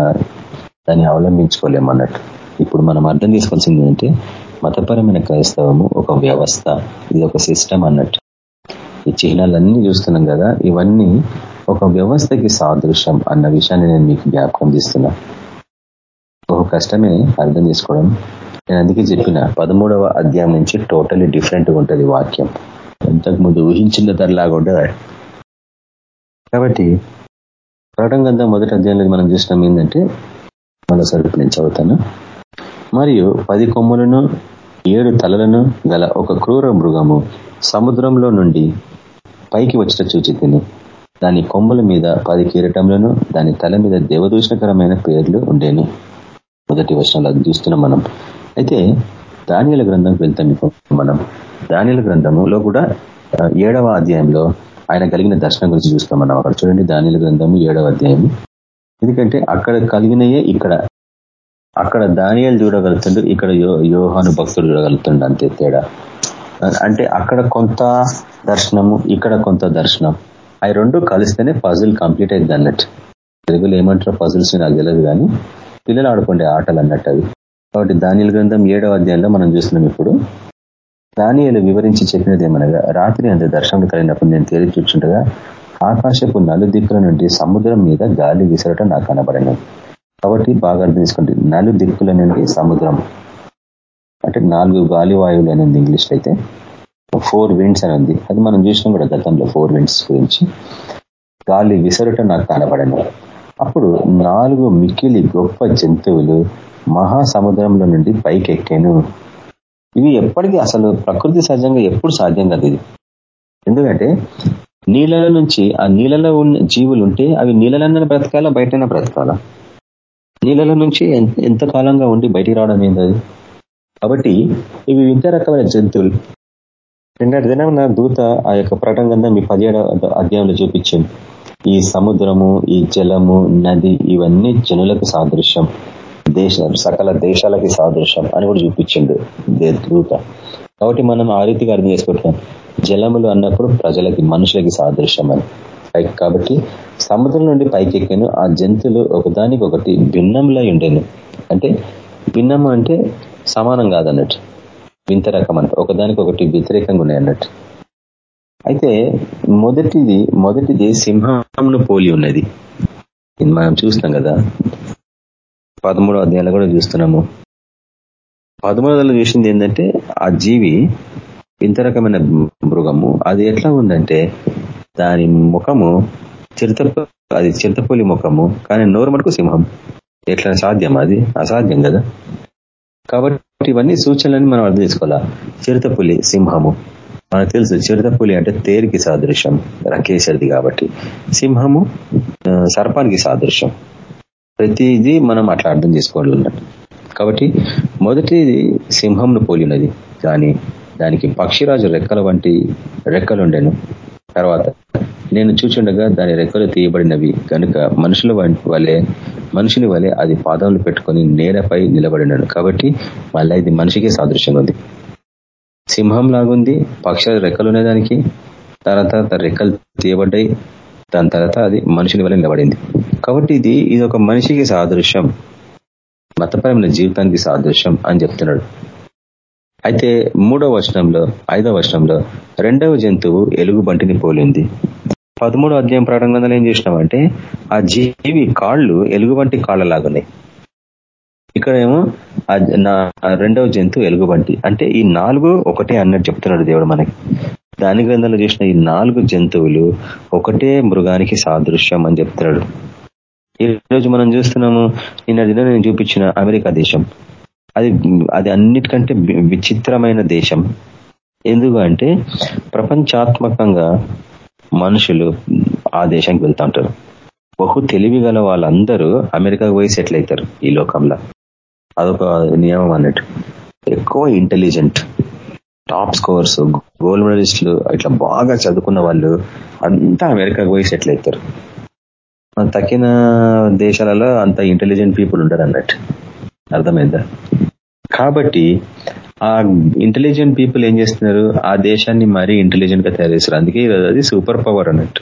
[SPEAKER 4] దాన్ని అవలంబించుకోలేము అన్నట్టు. ఇప్పుడు మనం అర్థం చేసుకోవాల్సింది ఏంటంటే మతపరమైన క్రైస్తవము ఒక వ్యవస్థ. ఇది ఒక సిస్టమ్ అన్నట్టు. ఈ చిహ్నాలన్నీ చూస్తున్నాం కదా ఇవన్నీ ఒక వ్యవస్థకి సాదృశ్యం అన్న విషయాన్ని నేను మీకు జ్ఞాపకం చేస్తున్నా. బహు కష్టమే అర్థం చేసుకోవడం. నేను అందుకే చెప్పిన పదమూడవ అధ్యాయం నుంచి టోటలీ డిఫరెంట్గా ఉంటుంది వాక్యం. ఇంతకుముందు ఊహించిన ధరలాగా ఉండదు కాబట్టి ప్రకటన గ్రంథం మొదటి అధ్యాయంలో మనం చూసినాం ఏంటంటే మరోసారి నేను చదువుతాను. మరియు పది కొమ్ములను ఏడు తలలను గల ఒక క్రూర మృగము సముద్రంలో నుండి పైకి వచ్చిన చూచి తిని దాని కొమ్మల మీద పది కీరటంలోను దాని తల మీద దేవదూషణకరమైన పేర్లు ఉండేను. మొదటి వర్షంలో చూస్తున్నాం మనం. అయితే ధాన్యాల గ్రంథం వెళ్తాం ఇప్పుడు మనం. ధాన్యాల గ్రంథములో కూడా ఏడవ అధ్యాయంలో ఆయన కలిగిన దర్శనం గురించి చూస్తాం మనం. అక్కడ చూడండి దానిల గ్రంథము ఏడవ అధ్యాయం ఎందుకంటే అక్కడ కలిగినయే ఇక్కడ అక్కడ దానియాలు చూడగలుగుతుండు ఇక్కడ యోహాను భక్తుడు చూడగలుగుతుండు అంతే తేడా. అంటే అక్కడ కొంత దర్శనము ఇక్కడ కొంత దర్శనం. అవి రెండు కలిస్తేనే పజిల్ కంప్లీట్ అయింది అన్నట్టు. తెలుగులో ఏమంటారో పజిల్స్ నాకు తెలియదు కానీ పిల్లలు ఆడుకుండే ఆటలు అన్నట్టు అవి. కాబట్టి దానిల గ్రంథం ఏడవ అధ్యాయంలో మనం చూస్తున్నాం ఇప్పుడు. దానియలు వివరించి చెప్పినది ఏమనగా రాత్రి అంత దర్శనం కలిగినప్పుడు నేను తేలి చూచుండగా ఆకాశపు నలు దిక్కుల నుండి సముద్రం మీద గాలి విసరటం నాకు కనబడినది కాబట్టి బాగా అర్థం చేసుకోండి నలు దిక్కుల నుండి సముద్రం? అంటే నాలుగు గాలి వాయువులు అని ఉంది ఇంగ్లీష్లో అయితే ఫోర్ విండ్స్ అని ఉంది. అది మనం చూసినాం కూడా గతంలో ఫోర్ విండ్స్ గురించి. గాలి విసరటం నాకు కనబడను. అప్పుడు నాలుగు మిక్కిలి గొప్ప జంతువులు మహాసముద్రంలో నుండి పైకెక్కాను. ఇవి ఎప్పటికీ అసలు ప్రకృతి సహజంగా ఎప్పుడు సాధ్యం కాదు ఇది. ఎందుకంటే నీళ్ళలో నుంచి ఆ నీళ్ళలో ఉన్న జీవులు ఉంటే అవి నీళ్ళలన్నా బ్రతకాలా బయటైనా బ్రతకాలా? నీళ్ళలో నుంచి ఎంత కాలంగా ఉండి బయటికి రావడం ఏంది అది కాబట్టి ఇవి వింత రకమైన జంతువులు. రెండు దినం నా దూత ఆ యొక్క ప్రకటన మీ పదిహేడవ అధ్యాయంలో చూపించింది. ఈ సముద్రము ఈ జలము నది ఇవన్నీ జనులకు సాదృశ్యం. దేశ సకల దేశాలకి సాదృశ్యం అని కూడా చూపించిండు దూత. కాబట్టి మనం ఆ రీతిగా అర్థం చేసుకుంటున్నాం. జలములు అన్నప్పుడు ప్రజలకి మనుషులకి సాదృశ్యం అని కాబట్టి సముద్రం నుండి పైకి ఎక్కాను. ఆ జంతువులు ఒకదానికి ఒకటి భిన్నంలో ఉండేను. అంటే భిన్నం అంటే సమానం కాదన్నట్టు. వింత రకం అంటే ఒకదానికి ఒకటి వ్యతిరేకంగా ఉన్నాయి అన్నట్టు. అయితే మొదటిది మొదటిది సింహంను పోలి ఉన్నది. మనం చూస్తున్నాం కదా. పదమూడో అధ్యాయంలో కూడా చూస్తున్నాము. పదమూడోలో చూసింది ఏంటంటే ఆ జీవి ఇంత రకమైన మృగము. అది ఎట్లా ఉందంటే దాని ముఖము చిరుత అది చిరుతపులి ముఖము కానీ నోరు మటుకు సింహం. ఎట్లా సాధ్యం అది? అసాధ్యం కదా? కాబట్టి ఇవన్నీ సూచనలని మనం అర్థం చేసుకోవాలా? చిరుతపులి సింహము. మనకు తెలుసు చిరుతపులి అంటే తేరికి సాదృశ్యం రకేశరిది కాబట్టి. సింహము సర్పానికి సాదృశ్యం. ప్రతిదీ మనం అట్లా అర్థం చేసుకోవాలి కాబట్టి మొదటిది సింహంను పోలినది. కానీ దానికి పక్షిరాజు రెక్కల వంటి రెక్కలుండెను. తర్వాత నేను చూచుండగా దాని రెక్కలు తీయబడినవి. కనుక మనుషుల వలె మనుషుని వలె అది పాదములు పెట్టుకొని నేలపై నిలబడినాడు కాబట్టి మళ్ళీ ఇది మనిషికి సాదృశ్యంగా ఉంది. సింహం లాగుంది పక్ష రెక్కలు దానికి. తర్వాత రెక్కలు తీయబడ్డాయి. దాని తర్వాత అది మనుషుని వల్ల నిలబడింది. కాబట్టి ఇది ఇది ఒక మనిషికి సాదృశ్యం. మతపరమైన జీవితానికి సాదృశ్యం అని చెప్తున్నాడు. అయితే మూడవ వచనంలో ఐదవ వచనంలో రెండవ జంతువు ఎలుగుబంటిని పోలింది. పదమూడో అధ్యాయం ప్రారంభంలో ఏం చేసినామంటే ఆ జీవి కాళ్ళు ఎలుగుబంటి కాళ్ళలాగున్నాయి. ఇక్కడ ఏమో నా రెండవ జంతువు ఎలుగుబంటి. అంటే ఈ నాలుగు ఒకటే అన్నట్టు చెప్తున్నాడు దేవుడు మనకి. దాని గ్రంథంలో చేసిన ఈ నాలుగు జంతువులు ఒకటే మృగానికి సాదృశ్యం అని చెప్తున్నాడు. ఈ రోజు మనం చూస్తున్నాము నిన్న దిన నేను చూపించిన అమెరికా దేశం. అది అది అన్నిటికంటే విచిత్రమైన దేశం. ఎందుకంటే ప్రపంచాత్మకంగా మనుషులు ఆ దేశానికి వెళ్తా ఉంటారు. బహు తెలివి గల వాళ్ళందరూ అమెరికాకు పోయి సెటిల్ అవుతారు ఈ లోకంలో. అదొక నియమం అన్నట్టు. ఎక్కువ ఇంటెలిజెంట్ టాప్ స్కోర్స్ గోల్డ్ మెడలిస్టులు ఇట్లా బాగా చదువుకున్న వాళ్ళు అంతా అమెరికాకు పోయి సెటిల్ అవుతారు తక్కిన దేశాలలో అంత ఇంటెలిజెంట్ పీపుల్ ఉండరు అన్నట్టు అర్థమైందా? కాబట్టి ఆ ఇంటెలిజెంట్ పీపుల్ ఏం చేస్తున్నారు? ఆ దేశాన్ని మరీ ఇంటెలిజెంట్గా తయారు చేస్తారు అందుకే అది సూపర్ పవర్ అన్నట్టు.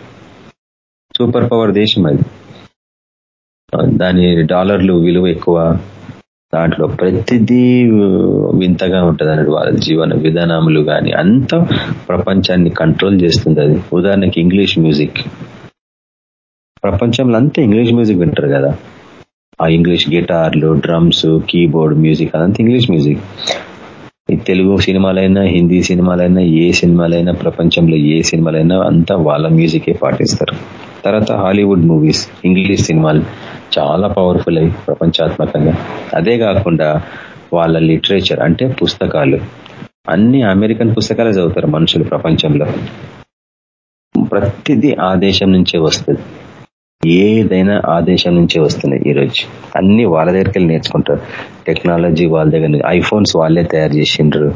[SPEAKER 4] సూపర్ పవర్ దేశం అది. దాని డాలర్లు విలువ ఎక్కువ. దాంట్లో ప్రతిదీ వింతగా ఉంటుంది అన్నట్టు వాళ్ళ జీవన విధానములు కానీ అంత ప్రపంచాన్ని కంట్రోల్ చేస్తుంది అది. ఉదాహరణకి ఇంగ్లీష్ మ్యూజిక్ ప్రపంచంలో అంతా ఇంగ్లీష్ మ్యూజిక్ వింటారు కదా. ఆ ఇంగ్లీష్ గిటార్లు డ్రమ్స్ కీబోర్డ్ మ్యూజిక్ అదంతా ఇంగ్లీష్ మ్యూజిక్. తెలుగు సినిమాలైనా హిందీ సినిమాలైనా ఏ సినిమాలైనా ప్రపంచంలో ఏ సినిమాలైనా అంతా వాళ్ళ మ్యూజికే పాటిస్తారు. తర్వాత హాలీవుడ్ మూవీస్ ఇంగ్లీష్ సినిమాలు చాలా పవర్ఫుల్ అవి ప్రపంచాత్మకంగా. అదే కాకుండా వాళ్ళ లిటరేచర్ అంటే పుస్తకాలు. అన్ని అమెరికన్ పుస్తకాలే చదువుతారు మనుషులు ప్రపంచంలో. ప్రతిదీ ఆ దేశం నుంచే వస్తుంది. ఏదైనా ఆ దేశం నుంచే వస్తున్నాయి ఈరోజు అన్ని వాళ్ళ దగ్గరికి వెళ్ళి నేర్చుకుంటారు. టెక్నాలజీ వాళ్ళ దగ్గర ఐఫోన్స్ వాళ్ళే తయారు చేసిండ్రు.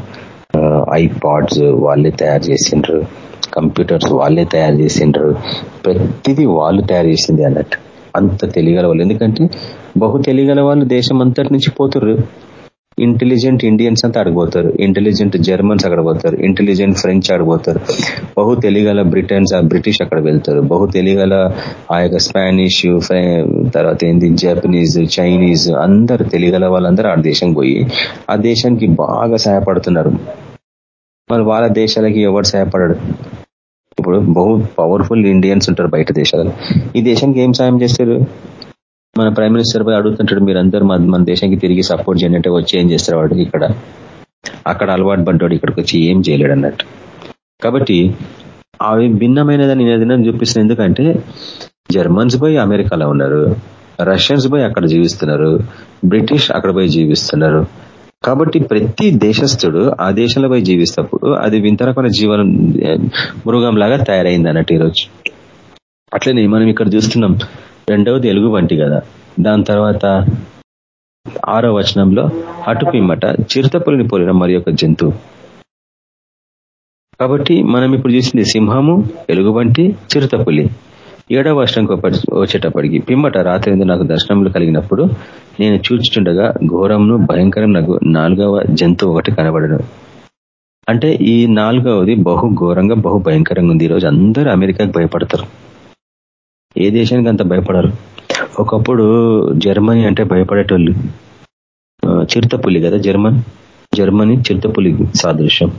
[SPEAKER 4] ఐపాడ్స్ వాళ్ళే తయారు చేసిండ్రు. కంప్యూటర్స్ వాళ్ళే తయారు చేసిండ్రు. ప్రతిదీ వాళ్ళు తయారు చేసింది అన్నట్టు. అంత తెలియగల వాళ్ళు. ఎందుకంటే బహు తెలియగల వాళ్ళు దేశం అంతటి నుంచి పోతుర్రు. ఇంటెలిజెంట్ ఇండియన్స్ అంతా అడిగిపోతారు ఇంటెలిజెంట్ జర్మన్స్ అక్కడ పోతారు. ఇంటెలిజెంట్ ఫ్రెంచ్ అడిగిపోతారు బహు తెలియగల బ్రిటన్స్ బ్రిటిష్ అక్కడ వెళ్తారు. బహు తెలియగల ఆ యొక్క స్పానిష్ తర్వాత ఏంది జపనీస్ చైనీస్ అందరు తెలియగల వాళ్ళందరూ ఆ దేశం పోయి ఆ దేశానికి బాగా సహాయపడుతున్నారు. మరి వాళ్ళ దేశాలకి ఎవరు సహాయపడడు ఇప్పుడు బహు పవర్ఫుల్ ఇండియన్స్ ఉంటారు బయట దేశాలలో. ఈ దేశానికి ఏం సాయం చేస్తారు? మన ప్రైమ్ మినిస్టర్ పోయి అడుగుతుంటాడు మీరందరూ మన దేశానికి తిరిగి సపోర్ట్ చేయండి. అంటే వచ్చి ఏం చేస్తారు వాడు ఇక్కడ? అక్కడ అలవాటు పడ్డాడు ఇక్కడికి వచ్చి ఏం చేయలేడు అన్నట్టు. కాబట్టి అవి భిన్నమైనదని నేను చూపిస్తుంది ఎందుకంటే జర్మన్స్ పోయి అమెరికాలో ఉన్నారు రష్యన్స్ పోయి అక్కడ జీవిస్తున్నారు బ్రిటిష్ అక్కడ పోయి జీవిస్తున్నారు. కాబట్టి ప్రతి దేశస్థుడు ఆ దేశంలో పోయి జీవిస్తప్పుడు అది వింతరకమైన జీవనం మృగంలాగా తయారైంది అన్నట్టు ఈరోజు. అట్లనే మనం ఇక్కడ చూస్తున్నాం రెండవది ఎలుగు వంటి కదా. దాని తర్వాత ఆరో వచనంలో అటు పిమ్మట చిరుతపులిని పోలిన మరి యొక్క జంతువు. కాబట్టి మనం ఇప్పుడు చూసింది సింహము ఎలుగుబంటి చిరుతపులి ఏడవ వర్షంకి వచ్చేటప్పటికి పిమ్మట రాత్రి నాకు దర్శనంలో కలిగినప్పుడు నేను చూచుచుండగా ఘోరంను భయంకరం నాకు నాలుగవ జంతువు ఒకటి కనబడను. అంటే ఈ నాలుగవది బహు ఘోరంగా బహు భయంకరంగా ఉంది. ఈరోజు అందరూ అమెరికాకు భయపడతారు. ఏ దేశానికి అంత భయపడరు. ఒకప్పుడు జర్మనీ అంటే భయపడేటోళ్ళు. చిరుతపులి కదా జర్మన్? జర్మనీ చిరుతపులి సాదృశ్యం.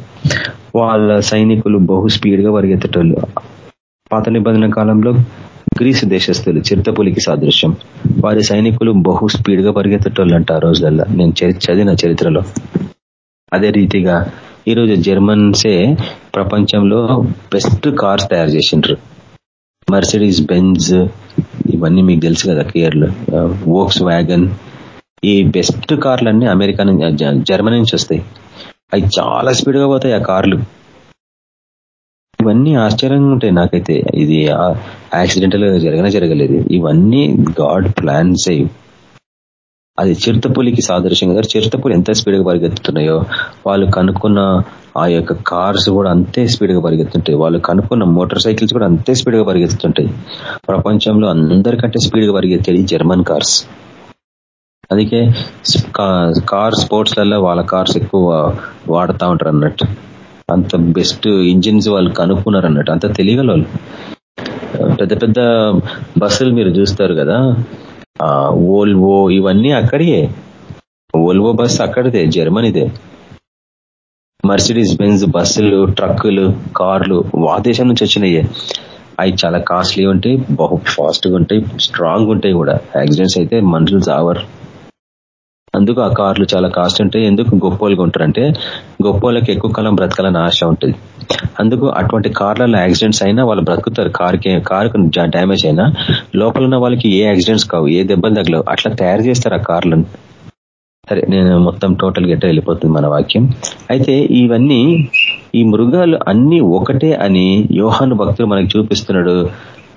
[SPEAKER 4] వాళ్ళ సైనికులు బహు స్పీడ్గా పరిగెత్తేటోళ్ళు. పాత నిబంధన కాలంలో గ్రీసు దేశస్తులు చిరుతపులికి సాదృశ్యం. వారి సైనికులు బహు స్పీడ్గా పరిగెత్తేటోళ్ళు అంట ఆ రోజులల్లో. నేను చదివిన చరిత్రలో. అదే రీతిగా ఈరోజు జర్మన్సే ప్రపంచంలో బెస్ట్ కార్స్ తయారు చేసిండ్రు. మర్సిడీస్ బెంజ్ ఇవన్నీ మీకు తెలుసు కదా కేర్లు వోక్స్ వ్యాగన్ ఈ బెస్ట్ కార్లు అన్ని అమెరికా జర్మనీ నుంచి వస్తాయి. అవి చాలా స్పీడ్గా పోతాయి ఆ కార్లు. ఇవన్నీ ఆశ్చర్యంగా ఉంటాయి నాకైతే. ఇది యాక్సిడెంటల్ జరగనే జరగలేదు. ఇవన్నీ గాడ్ ప్లాన్స్ అయ్యి అది చిరుతపులికి సాదృశ్యం కదా చిరుతపులి ఎంత స్పీడ్గా పరిగెత్తుతున్నాయో వాళ్ళు కనుక్కున్న ఆ యొక్క కార్స్ కూడా అంతే స్పీడ్గా పరిగెత్తుంటాయి. వాళ్ళు కనుక్కున్న మోటార్ సైకిల్స్ కూడా అంతే స్పీడ్గా పరిగెత్తుంటాయి. ప్రపంచంలో అందరికంటే స్పీడ్గా పరిగెత్తేది జర్మన్ కార్స్. అందుకే కార్ స్పోర్ట్స్లలో వాళ్ళ కార్స్ ఎక్కువ వాడుతూ ఉంటారు అన్నట్టు. అంత బెస్ట్ ఇంజిన్స్ వాళ్ళు కనుక్కున్నారు అన్నట్టు. అంత తెలియగల వాళ్ళు. పెద్ద పెద్ద బస్సులు మీరు చూస్తారు కదా. ఓల్వో ఇవన్నీ అక్కడియే. ఓల్వో బస్ అక్కడిదే జర్మనీదే. మర్సిడీస్ బెంజ్ బస్సులు ట్రక్కులు కార్లు వాదేశం నుంచి వచ్చినాయే. అవి చాలా కాస్ట్లీ ఉంటాయి బహు ఫాస్ట్గా ఉంటాయి స్ట్రాంగ్ ఉంటాయి కూడా. యాక్సిడెంట్స్ అయితే మనుషులు చావరు. అందుకు ఆ కార్లు చాలా కాస్ట్ ఉంటాయి. ఎందుకు గొప్పోళ్ళుగా ఉంటారంటే గొప్పోళ్ళకి ఎక్కువ కాలం బ్రతకాలని ఆశ ఉంటుంది. అందుకు అటువంటి కార్లలో యాక్సిడెంట్స్ అయినా వాళ్ళు బ్రతుకుతారు. కార్కి కారుకు డ్యామేజ్ అయినా లోపల ఉన్న వాళ్ళకి ఏ యాక్సిడెంట్స్ కావు ఏ దెబ్బలు తగలవు అట్లా తయారు చేస్తారు ఆ కార్లను. సరే నేను మొత్తం టోటల్ గట్ట వెళ్ళిపోతుంది మన వాక్యం. అయితే ఇవన్నీ ఈ మృగాలు అన్ని ఒకటే అని యోహాను భక్తులు మనకు చూపిస్తున్నాడు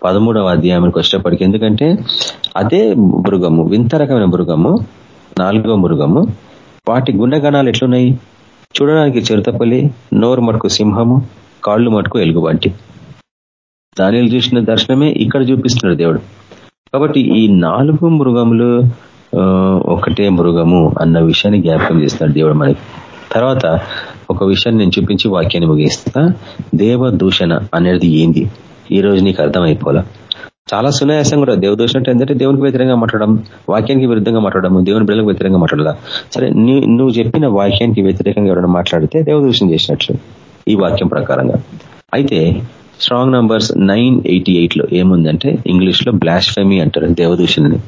[SPEAKER 4] పదమూడవ అధ్యాయానికి వచ్చేటప్పటికి. ఎందుకంటే అదే మృగము వింత రకమైన మృగము నాలుగవ మృగము వాటి గుండెగణాలు ఎట్లున్నాయి? చూడడానికి చిరుతపల్లి నోరు మటుకు సింహము కాళ్ళు మటుకు ఎలుగుబంటి. దానిలు చూసిన దర్శనమే ఇక్కడ చూపిస్తున్నాడు దేవుడు. కాబట్టి ఈ నాలుగు మృగములు ఒకటే మృగము అన్న విషయాన్ని జ్ఞాపకం చేస్తున్నాడు దేవుడు మనకి. తర్వాత ఒక విషయాన్ని నేను చూపించి వాక్యాన్ని ముగిస్తా. దేవ దూషణ అనేది ఏంది? ఈ రోజు నీకు అర్థమైపోలా? చాలా సునాయాసం కూడా దేవదోషం అంటే ఏంటంటే దేవునికి వ్యతిరేకంగా మాట్లాడడం వాక్యానికి విరుద్ధంగా మాట్లాడడం దేవుని బిడ్డలకు వ్యతిరేకంగా మాట్లాడదా సరే నువ్వు చెప్పిన వాక్యానికి వ్యతిరేకంగా ఎవరైనా మాట్లాడితే దేవదూషణ చేసినట్లు ఈ వాక్యం ప్రకారంగా. అయితే స్ట్రాంగ్ నంబర్స్ నైన్ ఎయిటీ ఎయిట్లో ఏముందంటే ఇంగ్లీష్లో బ్లాష్ఫెమీ అంటారు దేవదూషణని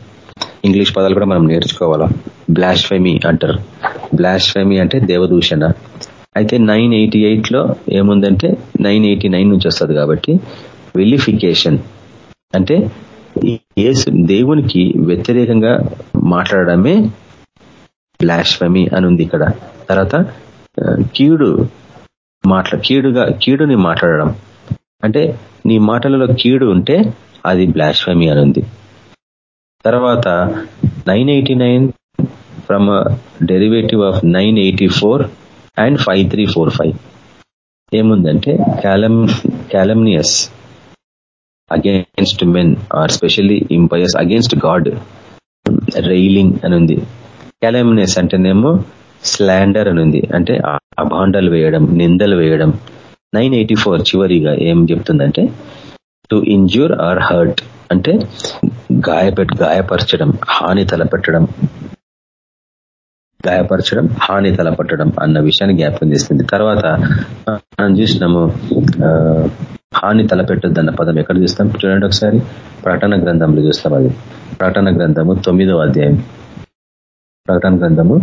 [SPEAKER 4] ఇంగ్లీష్ పదాలు కూడా మనం నేర్చుకోవాలా? బ్లాష్ఫెమీ అంటారు. బ్లాష్ఫెమీ అంటే దేవదూషణ. అయితే నైన్ ఎయిటీ ఎయిట్లో ఏముందంటే నైన్ ఎయిటీ నైన్ నుంచి వస్తుంది కాబట్టి వెలిఫికేషన్ అంటే యేసు దేవునికి వ్యతిరేకంగా మాట్లాడడమే బ్లాష్ఫమీ అని ఉంది ఇక్కడ. తర్వాత కీడు మాట్లా కీడుగా కీడుని మాట్లాడడం. అంటే నీ మాటలలో కీడు ఉంటే అది బ్లాష్ఫమీ అని ఉంది. తర్వాత nine eighty nine from derivative of nine eighty four and five three four five. ఏముందంటే క్యాలమ్ calumnious against men or specially impious against God. Railing అని ఉంది క్యాలమ్నియస్ అంటేనేమో స్లాండర్ అని ఉంది అంటే అభాండాలు వేయడం నిందలు వేయడం. నైన్ ఎయిటీ ఫోర్ చివరిగా ఏం చెప్తుందంటే టు ఇంజ్యూర్ ఆర్ హర్ట్ అంటే గాయపెట్ గాయపరచడం హాని తలపెట్టడం. గాయపరచడం హాని తలపట్టడం అన్న విషయాన్ని జ్ఞాపకం చేస్తుంది. తర్వాత మనం చూసినాము హాని తలపెట్టొద్దన్న పదం ఎక్కడ చూస్తాం? చూడండి ఒకసారి. ప్రకటన గ్రంథంలో చూస్తాం అది. ప్రకటన గ్రంథము తొమ్మిదవ అధ్యాయం. ప్రకటన గ్రంథము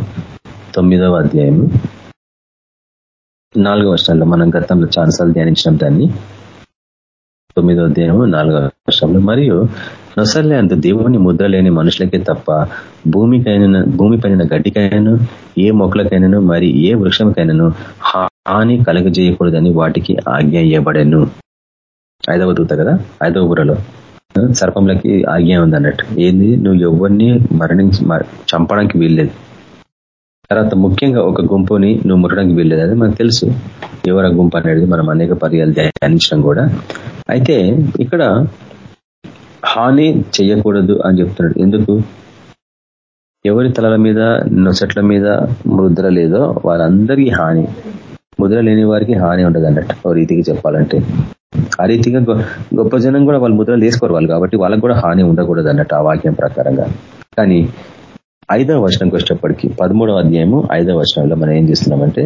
[SPEAKER 4] తొమ్మిదవ అధ్యాయము. నాలుగవ వర్షాల్లో మనం గతంలో ఛాన్సాలు ధ్యానించినాం దాన్ని. తొమ్మిదో అధ్యాయము నాలుగవ వర్షంలో మరియు నొసర్లే అంత దేవుని ముద్ర లేని మనుషులకే తప్ప భూమికైనా భూమిపైన గడ్డికైనాను ఏ మొక్కలకైనాను మరి ఏ వృక్షంకైనాను హాని కలగజేయకూడదని వాటికి ఆజ్ఞ ఇవ్వబడను ఐదవ దూత కదా? ఐదవ బుర్రలో. సర్పంలకి ఆజ్ఞ ఉంది అన్నట్టు ఏంది? నువ్వు ఎవరిని మరణించి చంపడానికి వీల్లేదు. తర్వాత ముఖ్యంగా ఒక గుంపుని నువ్వు ముట్టడానికి వీల్లేదు. అది మనకు తెలుసు. ఎవర గుంపు అనేది మనం అనేక పర్యాలు ధ్యానించడం కూడా. అయితే ఇక్కడ హాని చేయకూడదు అని చెప్తున్నాడు. ఎందుకు? ఎవరి తలల మీద నొసట్ల మీద ముద్ర లేదో వాళ్ళందరికీ హాని. ముద్ర లేని వారికి హాని ఉండదు అన్నట్టు ఓ రీతికి చెప్పాలంటే. ఆ రీతిగా గొప్ప జనం కూడా వాళ్ళు ముద్రలు తీసుకోరు వాళ్ళు కాబట్టి వాళ్ళకు కూడా హాని ఉండకూడదు అన్నట్టు ఆ వాక్యం ప్రకారంగా. కానీ ఐదవ వచనంకి వచ్చేప్పటికి పదమూడవ అధ్యాయము ఐదవ వచనంలో మనం ఏం చేస్తున్నామంటే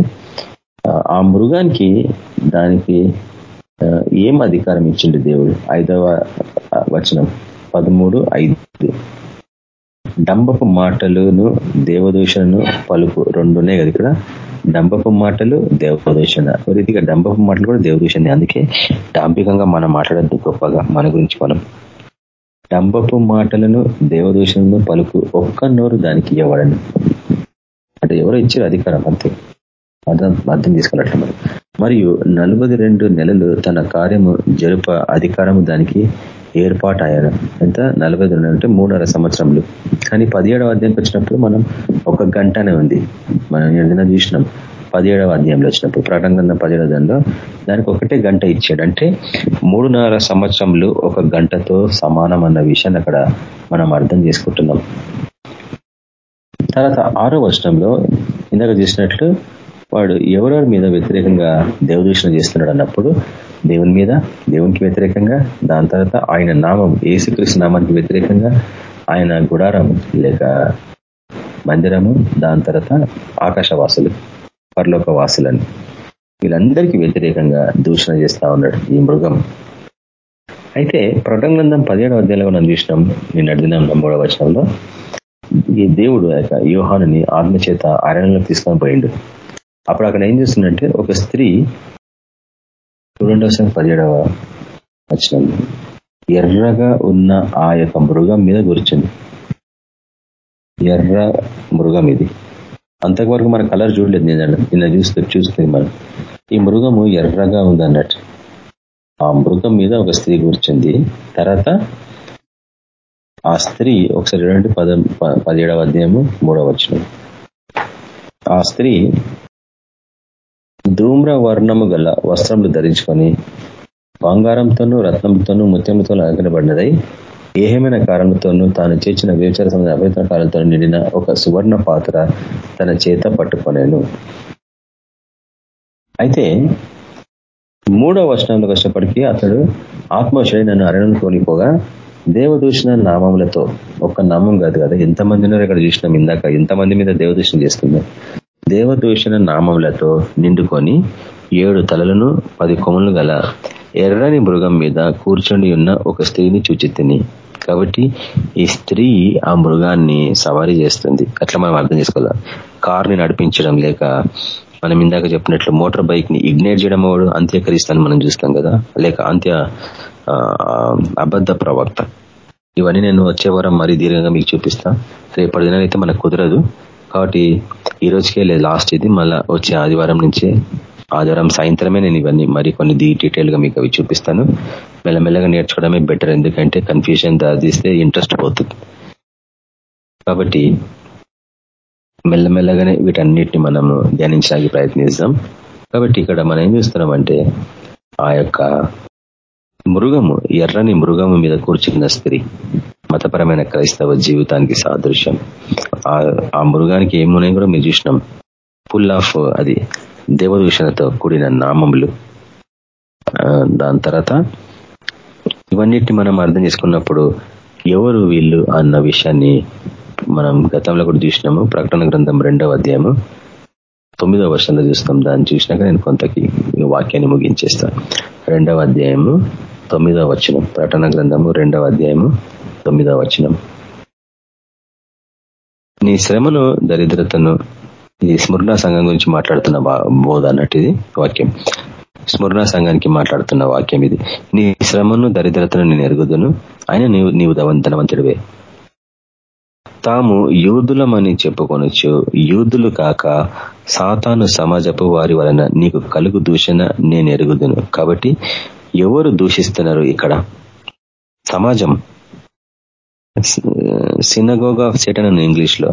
[SPEAKER 4] ఆ మృగానికి దానికి ఏం అధికారం ఇచ్చిండు దేవుడు? ఐదవ వచనం పదమూడు ఐదు. డంబపు మాటలును దేవదూషణను పలుపు రెండునే కదా ఇక్కడ. డంబపు మాటలు దేవదూషణ. రీతిగా డంబపు మాటలు కూడా దేవదూషణ. అందుకే డాంపికంగా మనం మాట్లాడద్దు గొప్పగా మన గురించి మనం డంబపు మాటలను దేవదూషణను పలుకు ఒక్క నోరు దానికి ఇవ్వడని అంటే ఎవరో ఇచ్చారు అధికారం అంతే. అర్థం అర్థం చేసుకున్నట్లు మరి. మరియు నలభై రెండు నెలలు తన కార్యము జరుప అధికారము దానికి ఏర్పాటు ఏర్పాటయ్యారు ఎంత? నలభై రెండు అంటే మూడున్నర సంవత్సరములు. కానీ పదిహేడవ అధ్యాయంకి వచ్చినప్పుడు మనం ఒక గంటనే ఉంది. మనం ఏదైనా చూసినాం? పదిహేడవ అధ్యాయంలో వచ్చినప్పుడు ప్రకటన పదిహేడవ దానిలో దానికి ఒకటే గంట ఇచ్చాడు. అంటే మూడున్నర సంవత్సరములు ఒక గంటతో సమానం అన్న విషయాన్ని అక్కడ మనం అర్థం చేసుకుంటున్నాం. తర్వాత ఆరో వర్షంలో ఇందాక చూసినట్లు వాడు ఎవరెవరి మీద వ్యతిరేకంగా దేవదూషణ చేస్తున్నాడు అన్నప్పుడు దేవుని మీద దేవునికి వ్యతిరేకంగా దాని తర్వాత ఆయన నామం ఏసుకృష్ణ నామానికి వ్యతిరేకంగా ఆయన గుడారం లేక మందిరము దాని తర్వాత ఆకాశవాసులు. పరలోక వాసులని వీళ్ళందరికీ వ్యతిరేకంగా దూషణ చేస్తా ఉన్నాడు ఈ మృగం. అయితే ప్రటంగ్రంథం పదిహేడవ అధ్యాయంలో మనం చూసినాం నిన్నటి దినం మూడవ వచనంలో. ఈ దేవుడు యొక్క వ్యూహాన్ని ఆత్మచేత అరణ్యంలో తీసుకొని పోయిండు. అప్పుడు అక్కడ ఏం చేస్తుందంటే ఒక స్త్రీ చూడండి పదిహేడవ వచనం ఎర్రగా ఉన్న ఆ యొక్క మృగం మీద కూర్చుంది. ఎర్ర మృగం ఇది. అంతవరకు మన కలర్ చూడలేదు నేను నిన్న చూస్తే చూస్తుంది మనం ఈ మృగము ఎర్రగా ఉంది అన్నట్టు ఆ మృగం మీద ఒక స్త్రీ కూర్చుంది. తర్వాత ఆ స్త్రీ ఒకసారి రెండు పద పదిహేడవ అధ్యాయము మూడవ వచ్చిన ఆ స్త్రీ ధూమ్ర వర్ణము గల వస్త్రములు ధరించుకొని బంగారంతోనూ రత్నంతోనూ ముత్యముతో అగనబడినదై ఏహమైన కారణంతోనూ తాను చేర్చిన వ్యవచార సంబంధ అభ్యంతర కాలంతో నిండిన ఒక సువర్ణ పాత్ర తన చేత పట్టుకొనేను. అయితే మూడో వచనంలో వచ్చేప్పటికీ అతడు ఆత్మశై నన్ను అరణ్యం కోనిపోగా దేవదూషణ నామములతో ఒక్క నామం కాదు కదా ఎంతమంది ఉన్నారు ఇక్కడ చూసినాం ఇందాక ఎంతమంది మీద దేవదూషణ చేస్తున్నారు దేవదూషణ నామములతో నిండుకొని ఏడు తలలను పది కొమ్ములు గల ఎర్రని మృగం మీద కూర్చొని ఉన్న ఒక స్త్రీని చూచి కాబట్టి ఈ స్త్రీ ఆ మృగాన్ని సవారీ చేస్తుంది. అట్లా మనం అర్థం చేసుకోవాలి? కార్ని నడిపించడం లేక మనం ఇందాక చెప్పినట్లు మోటార్ బైక్ని ఇగ్నేట్ చేయడం వాడు అంత్యకరిస్తాను మనం చూస్తాం కదా? లేక అంత్య అబద్ధ ప్రవక్త. ఇవన్నీ నేను వచ్చే వారం మరీ దీర్ఘంగా మీకు చూపిస్తా. రేపటి దినాలైతే అయితే మనకు కుదరదు. కాబట్టి ఈ రోజుకే లేదు లాస్ట్ ఇది. మళ్ళీ వచ్చే ఆదివారం నుంచే ఆదివారం సాయంత్రమే నేను ఇవన్నీ మరి కొన్ని డీటెయిల్గా మీకు అవి చూపిస్తాను. మెల్లమెల్లగా నేర్చుకోవడమే బెటర్ ఎందుకంటే కన్ఫ్యూజన్ దారితీస్తే ఇంట్రెస్ట్ పోతుంది. కాబట్టి మెల్లమెల్లగానే వీటన్నిటిని మనము ధ్యానించడానికి ప్రయత్నిస్తాం కాబట్టి ఇక్కడ మనం ఏం చూస్తున్నామంటే ఆ యొక్క మృగము ఎర్రని మృగము మీద కూర్చున్న స్త్రీ మతపరమైన క్రైస్తవ జీవితానికి సాదృశ్యం. ఆ మృగానికి ఏమున్నాయి కూడా మీరు చూసినాం. ఫుల్ ఆఫ్ అది దేవదూషణతో కూడిన నామములు. దాని తర్వాత ఇవన్నిటిని మనం అర్థం చేసుకున్నప్పుడు ఎవరు వీళ్ళు అన్న విషయాన్ని మనం గతంలో కూడా చూసినాము. ప్రకటన గ్రంథం రెండవ అధ్యాయము తొమ్మిదవ వర్షంలో చూస్తాం. దాన్ని చూసినాక నేను కొంతకి వాక్యాన్ని ముగించేస్తాను రెండవ అధ్యాయము తొమ్మిదవ వచనం. ప్రకటన గ్రంథము రెండవ అధ్యాయము తొమ్మిదవ వచనం. నీ శ్రమను దరిద్రతను ఈ స్మరణ సంఘం గురించి మాట్లాడుతున్న బోధ అన్నట్టు ఇది వాక్యం స్మరణ సంఘానికి మాట్లాడుతున్న వాక్యం ఇది నీ శ్రమను దరిద్రతను నేను ఎరుగుదును ఆయన నీవు నీవు ధనవంతుడివే తాము యూదులమని చెప్పుకొనొచ్చు యూదులు కాక సాతాను సమాజపు వారి వలన నీకు కలుగు దూషణ నేను ఎరుగుదును కాబట్టి ఎవరు దూషిస్తున్నారు ఇక్కడ సమాజం సినగోగ్ ఆఫ్ సెటన్ అని ఇంగ్లీష్లో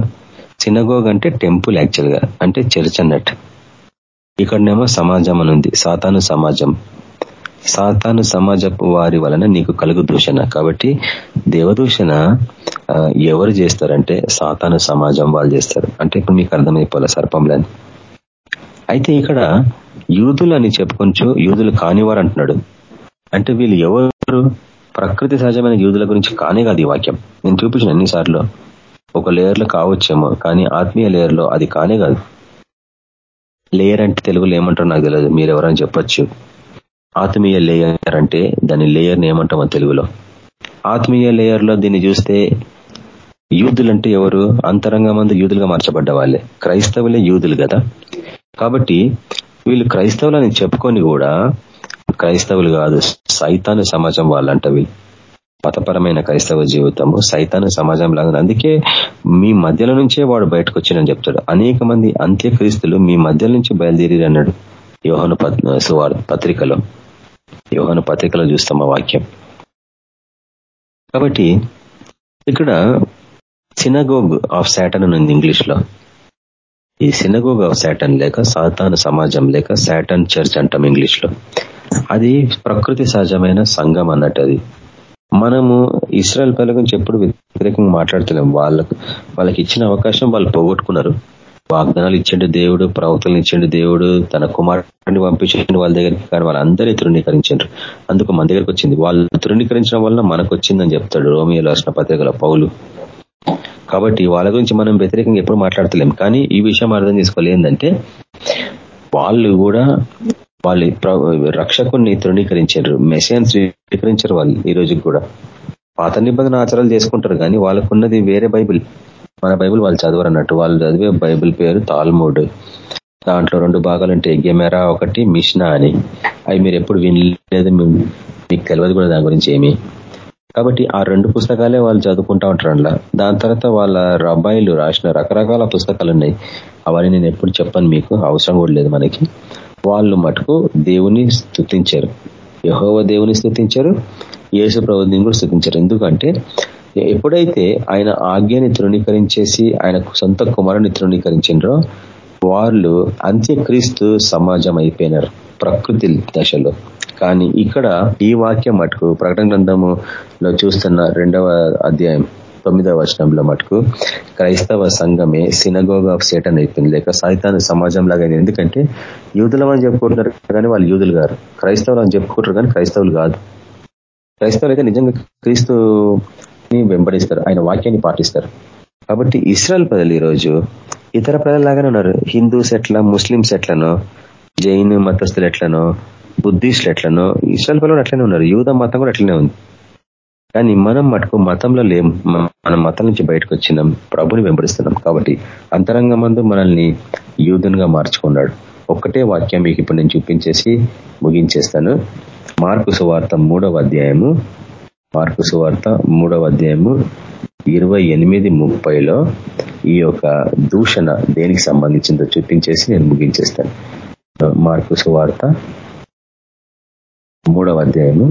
[SPEAKER 4] సినగోగ్ అంటే టెంపుల్ యాక్చువల్గా అంటే చర్చ్ అన్నట్టు. ఇక్కడనేమో సమాజం అని ఉంది సాతాను సమాజం. సాతాను సమాజపు వారి వలన నీకు కలుగు దూషణ. కాబట్టి దేవదూషణ ఎవరు చేస్తారంటే సాతాను సమాజం వాళ్ళు చేస్తారు. అంటే ఇప్పుడు మీకు అర్థమైపోలే సర్పంలని అయితే ఇక్కడ యూదులు అని చెప్పుకొంచు యూదులు కానివారు అంటున్నాడు. అంటే వీళ్ళు ఎవరు? ప్రకృతి సహజమైన యూదుల గురించి కానే కాదు ఈ వాక్యం. నేను చూపించిన ఎన్నిసార్లు. ఒక లేయర్లో కావచ్చేమో కానీ ఆత్మీయ లేయర్లో అది కానే కాదు. లేయర్ అంటే తెలుగులో ఏమంటారో నాకు తెలియదు మీరు ఎవరైనా చెప్పొచ్చు. ఆత్మీయ లేయర్ అంటే దాని లేయర్ని ఏమంటామో తెలుగులో. ఆత్మీయ లేయర్లో దీన్ని చూస్తే యూదులు అంటే ఎవరు? అంతరంగ మందు యూదులుగా మార్చబడ్డ వాళ్ళే. క్రైస్తవులే యూదులు కదా. కాబట్టి వీళ్ళు క్రైస్తవులని చెప్పుకొని కూడా క్రైస్తవులు కాదు సైతాను సమాజం వాళ్ళంట వీళ్ళు. మతపరమైన క్రైస్తవ జీవితము సైతాను సమాజం లాగా అందుకే మీ మధ్యలో నుంచే వాడు బయటకు వచ్చినని చెప్తాడు. అనేక మంది అంత్యక్రీస్తులు మీ మధ్య నుంచి బయలుదేరి అన్నాడు యోహను పత్రికలో. యోహను పత్రికలో చూస్తాం ఆ వాక్యం. కాబట్టి ఇక్కడ సినగోగ్ ఆఫ్ శాటన్ ఉంది ఇంగ్లీష్లో ఈ సినగోగ్ ఆఫ్ శాటన్ లేక సాతాను సమాజం లేక శాటన్ చర్చ్ అంటాం ఇంగ్లీష్లో అది ప్రకృతి సహజమైన సంఘం అన్నట్టు అది. మనము ఇస్రాయల్ పిల్లల గురించి ఎప్పుడు వ్యతిరేకంగా మాట్లాడుతున్నాం వాళ్ళకు వాళ్ళకి ఇచ్చిన అవకాశం వాళ్ళు పోగొట్టుకున్నారు. వాగ్దానాలు ఇచ్చిండు దేవుడు ప్రవక్తలను ఇచ్చిండు దేవుడు తన కుమారుని పంపించండి వాళ్ళ దగ్గరికి కానీ వాళ్ళందరూ తృణీకరించారు అందుకు మన దగ్గరికి వచ్చింది. వాళ్ళు తృణీకరించడం వల్ల మనకు వచ్చిందని చెప్తాడు రోమియో రాసిన పత్రికల పౌలు. కాబట్టి వాళ్ళ గురించి మనం వ్యతిరేకంగా ఎప్పుడు మాట్లాడతలేం. కానీ ఈ విషయం అర్థం చేసుకోవాలి ఏంటంటే వాళ్ళు కూడా వాళ్ళు రక్షకుని తృణీకరించారు మెసియన్ స్వీకరించారు వాళ్ళు ఈ రోజు కూడా. పాత నిబంధన ఆచారాలు చేసుకుంటారు కానీ వాళ్ళకున్నది వేరే బైబిల్. మన బైబిల్ వాళ్ళు చదవరు అన్నట్టు వాళ్ళు చదివే బైబిల్ పేరు తాల్మూడ్. దాంట్లో రెండు భాగాలు ఉంటాయి గెమెరా ఒకటి మిష్నా అని. అవి మీరు ఎప్పుడు వినలేదు మీకు తెలియదు కూడా దాని గురించి ఏమి. కాబట్టి ఆ రెండు పుస్తకాలే వాళ్ళు చదువుకుంటా ఉంటారు అందులో. దాని తర్వాత వాళ్ళ రబ్బాయిలు రాసిన రకరకాల పుస్తకాలు ఉన్నాయి అవన్నీ నేను ఎప్పుడు చెప్పను మీకు అవసరం కూడా లేదు మనకి. వాళ్ళు మటుకు దేవుని స్థుతించారు యహోవ దేవుని స్థుతించారు యేసు ప్రభుత్వం కూడా స్థుతించారు ఎందుకంటే ఎప్పుడైతే ఆయన ఆజ్ఞని తృణీకరించేసి ఆయన సొంత కుమారుని తృణీకరించిండ్రో వాళ్ళు అంత్యక్రీస్తు సమాజం అయిపోయినారు ప్రకృతి దశలో. కానీ ఇక్కడ ఈ వాక్యం మటుకు ప్రకటన గ్రంథములో చూస్తున్న రెండవ అధ్యాయం తొమ్మిదవ వచనంలో మటుకు క్రైస్తవ సంఘమే సినగోగ్ ఆఫ్ సేటన్ అయిపోయింది లేక సైతాన్ సమాజం లాగా ఎందుకంటే యూదులం అని చెప్పుకుంటున్నారు కానీ వాళ్ళు యూదులు గారు క్రైస్తవులు అని చెప్పుకుంటారు కానీ క్రైస్తవులు కాదు. క్రైస్తవులు అయితే నిజంగా క్రీస్తుని వెంబడిస్తారు ఆయన వాక్యాన్ని పాటిస్తారు. కాబట్టి ఇస్రాయల్ ప్రజలు ఈరోజు ఇతర ప్రజలలాగానే ఉన్నారు. హిందూస్ ఎట్లా ముస్లింస్ ఎట్లనో జైన్ మతస్థులు ఎట్లనో బుద్ధిస్టులు ఎట్లనో ఇస్రాయల్ ప్రజలు అట్లనే ఉన్నారు. యూద మతం కూడా అట్లనే ఉంది. కానీ మనం మటుకు మతంలో లేం. మనం మతం నుంచి బయటకు వచ్చినాం ప్రభుని వెంబడిస్తున్నాం కాబట్టి అంతరంగమందు మనల్ని యూదునిగా మార్చుకున్నాడు. ఒక్కటే వాక్యం మీకు ఇప్పుడు నేను చూపించేసి ముగించేస్తాను. మార్కు సువార్త మూడవ అధ్యాయము. మార్కు సువార్త మూడవ అధ్యాయము ఇరవై ఎనిమిది ముప్పైలో ఈ యొక్క దూషణ దేనికి సంబంధించిందో చూపించేసి నేను ముగించేస్తాను. మార్కు సువార్త మూడవ అధ్యాయము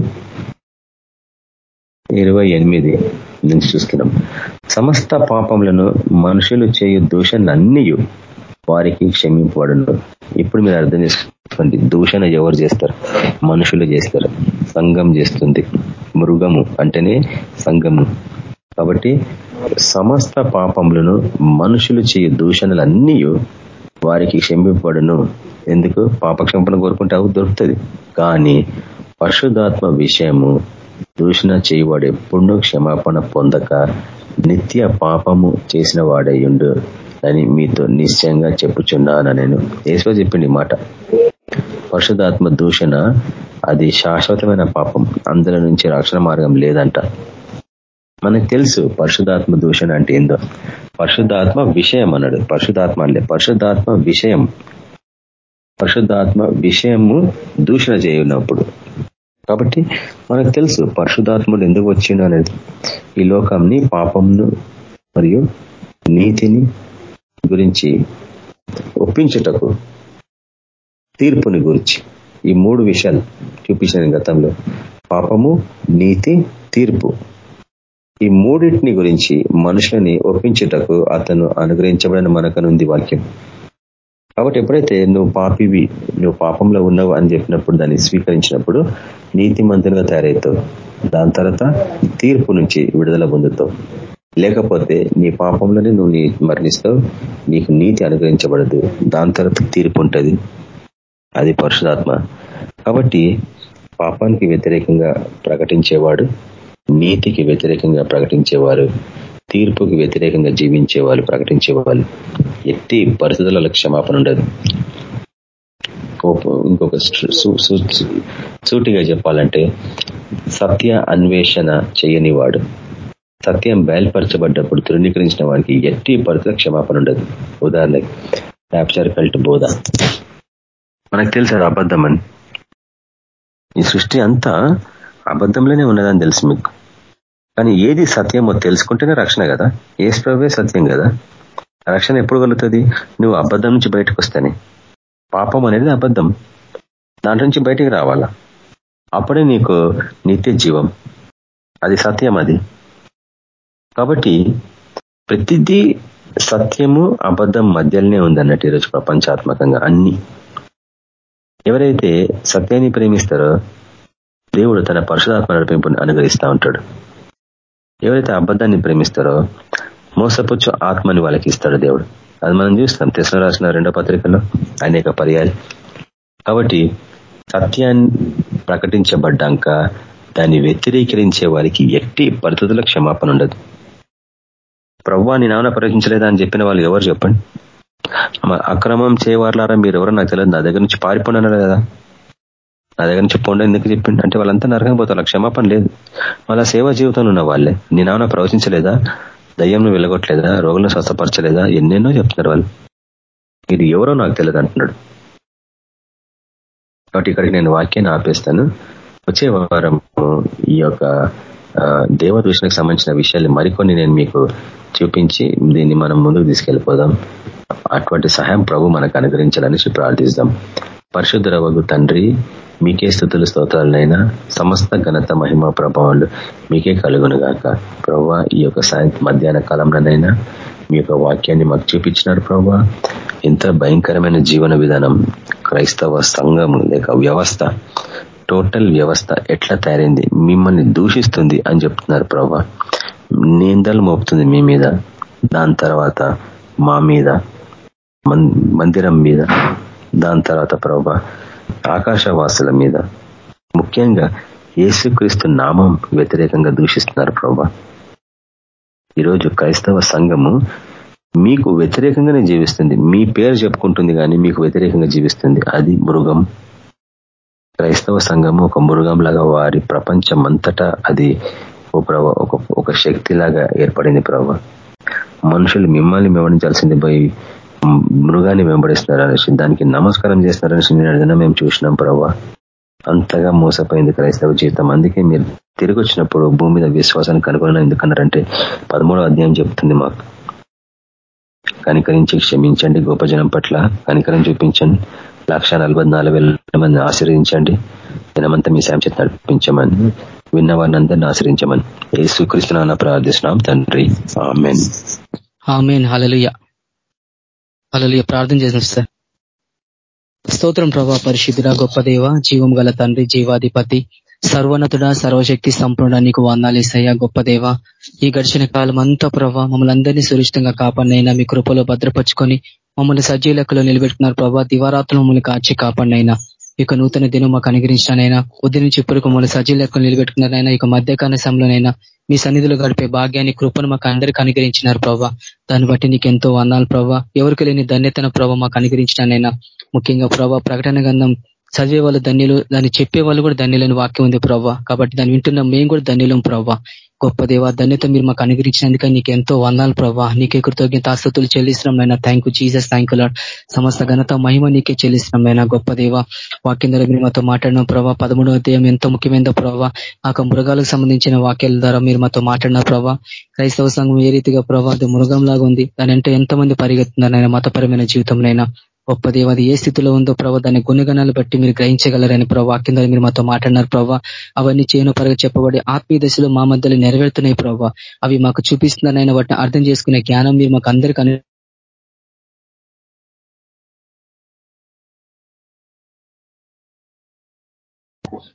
[SPEAKER 4] ఇరవై ఎనిమిది నుంచి చూస్తున్నాం. సమస్త పాపములను మనుషులు చేయు దూషణలన్నీ వారికి క్షమింపబడను. ఇప్పుడు మీరు అర్థం చేసుకోండి. దూషణ ఎవరు చేస్తారు? మనుషులు చేస్తారు. సంఘం చేస్తుంది. మృగము అంటేనే సంఘము. కాబట్టి సమస్త పాపములను మనుషులు చేయు దూషణలన్నీ వారికి క్షమింపబడును. ఎందుకు? పాపక్షంపణ కోరుకుంటే అవి దొరుకుతుంది. కానీ పరిశుధాత్మ విషయము దూషణ చేయవాడు ఎప్పుడూ క్షమాపణ పొందక నిత్య పాపము చేసిన వాడయ్యుండు అని మీతో నిశ్చయంగా చెప్పుచున్నాను నేను. ఏసో చెప్పింది మాట. పరిశుధాత్మ దూషణ అది శాశ్వతమైన పాపం. అందులో నుంచి రక్షణ మార్గం లేదంట. మనకు తెలుసు పరిశుధాత్మ దూషణ అంటే ఏందో. పరిశుద్ధాత్మ విషయం అన్నాడు. పరిశుధాత్మ అంటే పరిశుద్ధాత్మ విషయం. పరిశుద్ధాత్మ విషయము దూషణ చేయనప్పుడు. కాబట్టి మనకు తెలుసు పరిశుధాత్ముడు ఎందుకు వచ్చిండు అనేది. ఈ లోకంని పాపంను మరియు నీతిని గురించి ఒప్పించుటకు తీర్పుని గురించి ఈ మూడు విషయాలు చూపించిన గతంలో. పాపము నీతి తీర్పు. ఈ మూడింటిని గురించి మనుషులని ఒప్పించుటకు అతను అనుగ్రహించబడిన మనకనుంది వాక్యం. కాబట్టి ఎప్పుడైతే నువ్వు పాపివి నువ్వు పాపంలో ఉన్నావు అని చెప్పినప్పుడు దాన్ని స్వీకరించినప్పుడు నీతిమంతులుగా తయారవుతావు. దాని తర్వాత తీర్పు నుంచి విడుదల పొందుతావు. లేకపోతే నీ పాపంలోనే నువ్వు నీ మరణిస్తావు. నీకు నీతి అనుగ్రహించబడదు. దాని తర్వాత తీర్పు ఉంటుంది. అది పరిశుధాత్మ కాబట్టి పాపానికి వ్యతిరేకంగా ప్రకటించేవాడు నీతికి వ్యతిరేకంగా ప్రకటించేవారు తీర్పుకి వ్యతిరేకంగా జీవించే వాళ్ళు ప్రకటించే వాళ్ళు ఎట్టి పరిస్థితులలో క్షమాపణ ఉండదు ఇంకొక సూటిగా చెప్పాలంటే సత్య అన్వేషణ చేయని వాడు సత్యం బయలుపరచబడ్డప్పుడు ధృవీకరించిన వాడికి ఎట్టి పరిస్థితుల క్షమాపణ ఉండదు ఉదాహరణకి క్యాప్చర్ కల్ట్ బోధ. మనకు తెలుసు అబద్ధం అని. ఈ సృష్టి అంతా అబద్ధంలోనే ఉన్నదని తెలుసు మీకు. కానీ ఏది సత్యమో తెలుసుకుంటేనే రక్షణ కదా. ఏసుప్రభే సత్యం కదా. రక్షణ ఎప్పుడు కలుగుతుంది? నువ్వు అబద్ధం నుంచి బయటకు వస్తేనే. పాపం అనేది అబద్ధం. దాంట్లో నుంచి బయటికి రావాలా? అప్పుడే నీకు నిత్య జీవం. అది సత్యం అది. కాబట్టి ప్రతిదీ సత్యము అబద్ధం మధ్యలోనే ఉందన్నట్టు ఈరోజు ప్రపంచాత్మకంగా అన్ని. ఎవరైతే సత్యాన్ని ప్రేమిస్తారో దేవుడు తన పరశురాత్మ నడిపింపుని అనుగ్రహిస్తూ ఉంటాడు. ఎవరైతే అబద్ధాన్ని ప్రేమిస్తారో మోసపుచ్చు ఆత్మని వాళ్ళకి ఇస్తాడు దేవుడు. అది మనం చూస్తాం తెసన రాసిన రెండో పత్రికలో అనేక పర్యాలు. కాబట్టి సత్యాన్ని ప్రకటించబడ్డాక దాన్ని వ్యతిరేకరించే వారికి ఎట్టి పరిస్థితుల క్షమాపణ ఉండదు. ప్రవ్వా నీ ఏమైనా ప్రకటించలేదా అని చెప్పిన వాళ్ళు ఎవరు చెప్పండి? అక్రమం చేయవారులారా? మీరు ఎవరో నాకు తెలియదు. నా దగ్గర నుంచి పారిపోండి కదా. నా దగ్గర నుంచి పొండ ఎందుకు చెప్పిండి? అంటే వాళ్ళంతా నరకం పోతారు. క్షమాపణ లేదు. వాళ్ళ సేవా జీవితంలో ఉన్న వాళ్ళే. నీ ప్రవచించలేదా? దయ్యంను వెళ్ళగొట్టలేదా రోగులను స్వస్థపరచలేదా? ఎన్నెన్నో చెప్తున్నారు వాళ్ళు. ఇది ఎవరో నాకు తెలియదు అంటున్నాడు. కాబట్టి ఇక్కడికి నేను వాక్యాన్ని ఆపేస్తాను. వచ్చే వారం ఈ యొక్క దేవదూషణకు సంబంధించిన విషయాలు మరికొన్ని నేను మీకు చూపించి దీన్ని మనం ముందుకు తీసుకెళ్ళిపోదాం. అటువంటి సహాయం ప్రభు మనకు అనుగ్రహించాలని ప్రార్థిస్తాం. పరిశుద్ధ తండ్రి మీకే స్థుతులు స్తోత్రాలనైనా సమస్త ఘనత మహిమ ప్రభావాలు మీకే కలుగును గాక ప్రభా ఈ యొక్క సాయంత్రం మధ్యాహ్న కాలంలోనైనా మీ యొక్క వాక్యాన్ని మాకు చూపించినారు ప్రభా ఇంత భయంకరమైన జీవన విధానం క్రైస్తవ సంఘం లేక వ్యవస్థ టోటల్ వ్యవస్థ ఎట్లా తయారైంది మిమ్మల్ని దూషిస్తుంది అని చెప్తున్నారు ప్రభా నిందలు మోపుతుంది మీ మీద దాని తర్వాత మా మీద మందిరం మీద. దాని తర్వాత ప్రభా ఆకాశవాసుల మీద ముఖ్యంగా యేసుక్రీస్తు నామం వ్యతిరేకంగా దూషిస్తున్నారు ప్రభా. ఈరోజు క్రైస్తవ సంఘము మీకు వ్యతిరేకంగానే జీవిస్తుంది. మీ పేరు చెప్పుకుంటుంది కానీ మీకు వ్యతిరేకంగా జీవిస్తుంది. అది మృగం. క్రైస్తవ సంఘము ఒక మృగంలాగా వారి ప్రపంచం అంతటా అది ఓ ప్రభా ఒక ఒక శక్తిలాగా ఏర్పడింది ప్రభా. మనుషులు మిమ్మల్ని వెంబడించాల్సింది పోయి మృగాన్ని వెంబడిస్తున్నారు అనేసి దానికి నమస్కారం చేస్తున్నారనేసి నేను మేము చూసినాం ప్రభా. అంతగా మోసపోయింది క్రైస్తవ జీవితం. అందుకే మీరు తిరిగి వచ్చినప్పుడు భూమి మీద విశ్వాసాన్ని కనుగొనడం ఎందుకన్నారంటే పదమూడవ అధ్యాయం చెప్తుంది మాకు. కనికరించి క్షమించండి గొప్ప జనం పట్ల కనికరం చూపించండి. లక్ష మంది ఆశ్రయించండి దినమంతా మీ సాయం చేతి నడిపించమని విన్న వారిని అందరినీ ఆశ్రయించమని ఏ స్వీకరిస్తున్నా ప్రార్థిస్తున్నాం తండ్రి. ఆమెన్.
[SPEAKER 1] ఆమెన్. హలలుయ హలలుయ ప్రార్థన చేసిన సార్. స్తోత్రం ప్రభా పరిశుద్ధుడ గొప్ప దేవ జీవం గల తండ్రి జీవాధిపతి సర్వనతుడ సర్వశక్తి సంపూర్ణ నీకు వందాలేసయ్యా గొప్ప దేవ. ఈ గడిచిన కాలం అంతా ప్రభా మమ్మల్ని అందరినీ సురక్షితంగా కాపాడినైనా మీ కృపలో భద్రపరుచుకొని మమ్మల్ని సజీవ నిలబెట్టుకున్నారు ప్రభా. దివారాత్రులు మమ్మల్ని కాచి కాపాడినైనా. ఇక నూతన దినం మాకు అనుగ్రహించినైనా ఉదయం నుంచి ఇప్పుడు మమ్మల్ని సజీవ లెక్కలు నిలబెట్టుకున్నారైనా ఇక మధ్యకాల సమయంలోనైనా మీ సన్నిధిలో గడిపే భాగ్యాన్ని కృపను మాకు అందరికీ అనుగ్రహించినారు ప్రభా. దాన్ని బట్టి నీకు ఎంతో వందాలు ప్రభా. ఎవరికి లేని ధన్యతన ప్రభావ మాకు అనుగ్రహించినైనా ముఖ్యంగా ప్రభా ప్రకటన గంధం చదివే వాళ్ళు ధన్యులు దాన్ని చెప్పే వాళ్ళు కూడా ధన్యులని వాక్యం ఉంది ప్రభావ కాబట్టి దాన్ని వింటున్న మేము కూడా ధన్యులం ప్రభావ గొప్ప దేవ ధన్యత మీరు మాకు అనుగ్రహించినందుక నీకు ఎంతో వందాలు ప్రభావ నీకే కృతజ్ఞత ఆస్తుతులు చెల్లిస్తున్నాం అయినా thank you Jesus thank you సమస్త ఘనత మహిమ నీకే చెల్లిస్తున్నాం అయినా గొప్ప దేవ. వాక్యం ద్వారా మీరు మాతో మాట్లాడిన ప్రభావ పదమూడవ అధ్యాయం ఎంతో ముఖ్యమైన ప్రభావ ఆ మృగాలకు సంబంధించిన వాక్యాల ద్వారా మీరు మాతో మాట్లాడిన ప్రభావ క్రైస్తవ సంఘం ఏ రీతిగా ప్రభావ అది మృగం లాగా ఉంది. దాని అంటే ఎంతమంది పరిగెత్తున్నారు మతపరమైన జీవితంలో గొప్ప దేవది ఏ స్థితిలో ఉందో ప్రభావ దాని గుణగణాలు బట్టి మీరు గ్రహించగలరని ప్రభావ కింద మీరు మాతో మాట్లాడినారు ప్రభావ అవన్నీ చేయను పరగా చెప్పబడి ఆత్మీయ దశలో మా మధ్యలో నెరవేరుతున్నాయి ప్రభావ అవి మాకు చూపిస్తున్నారని వాటిని అర్థం చేసుకునే జ్ఞానం మీరు మాకు అందరికీ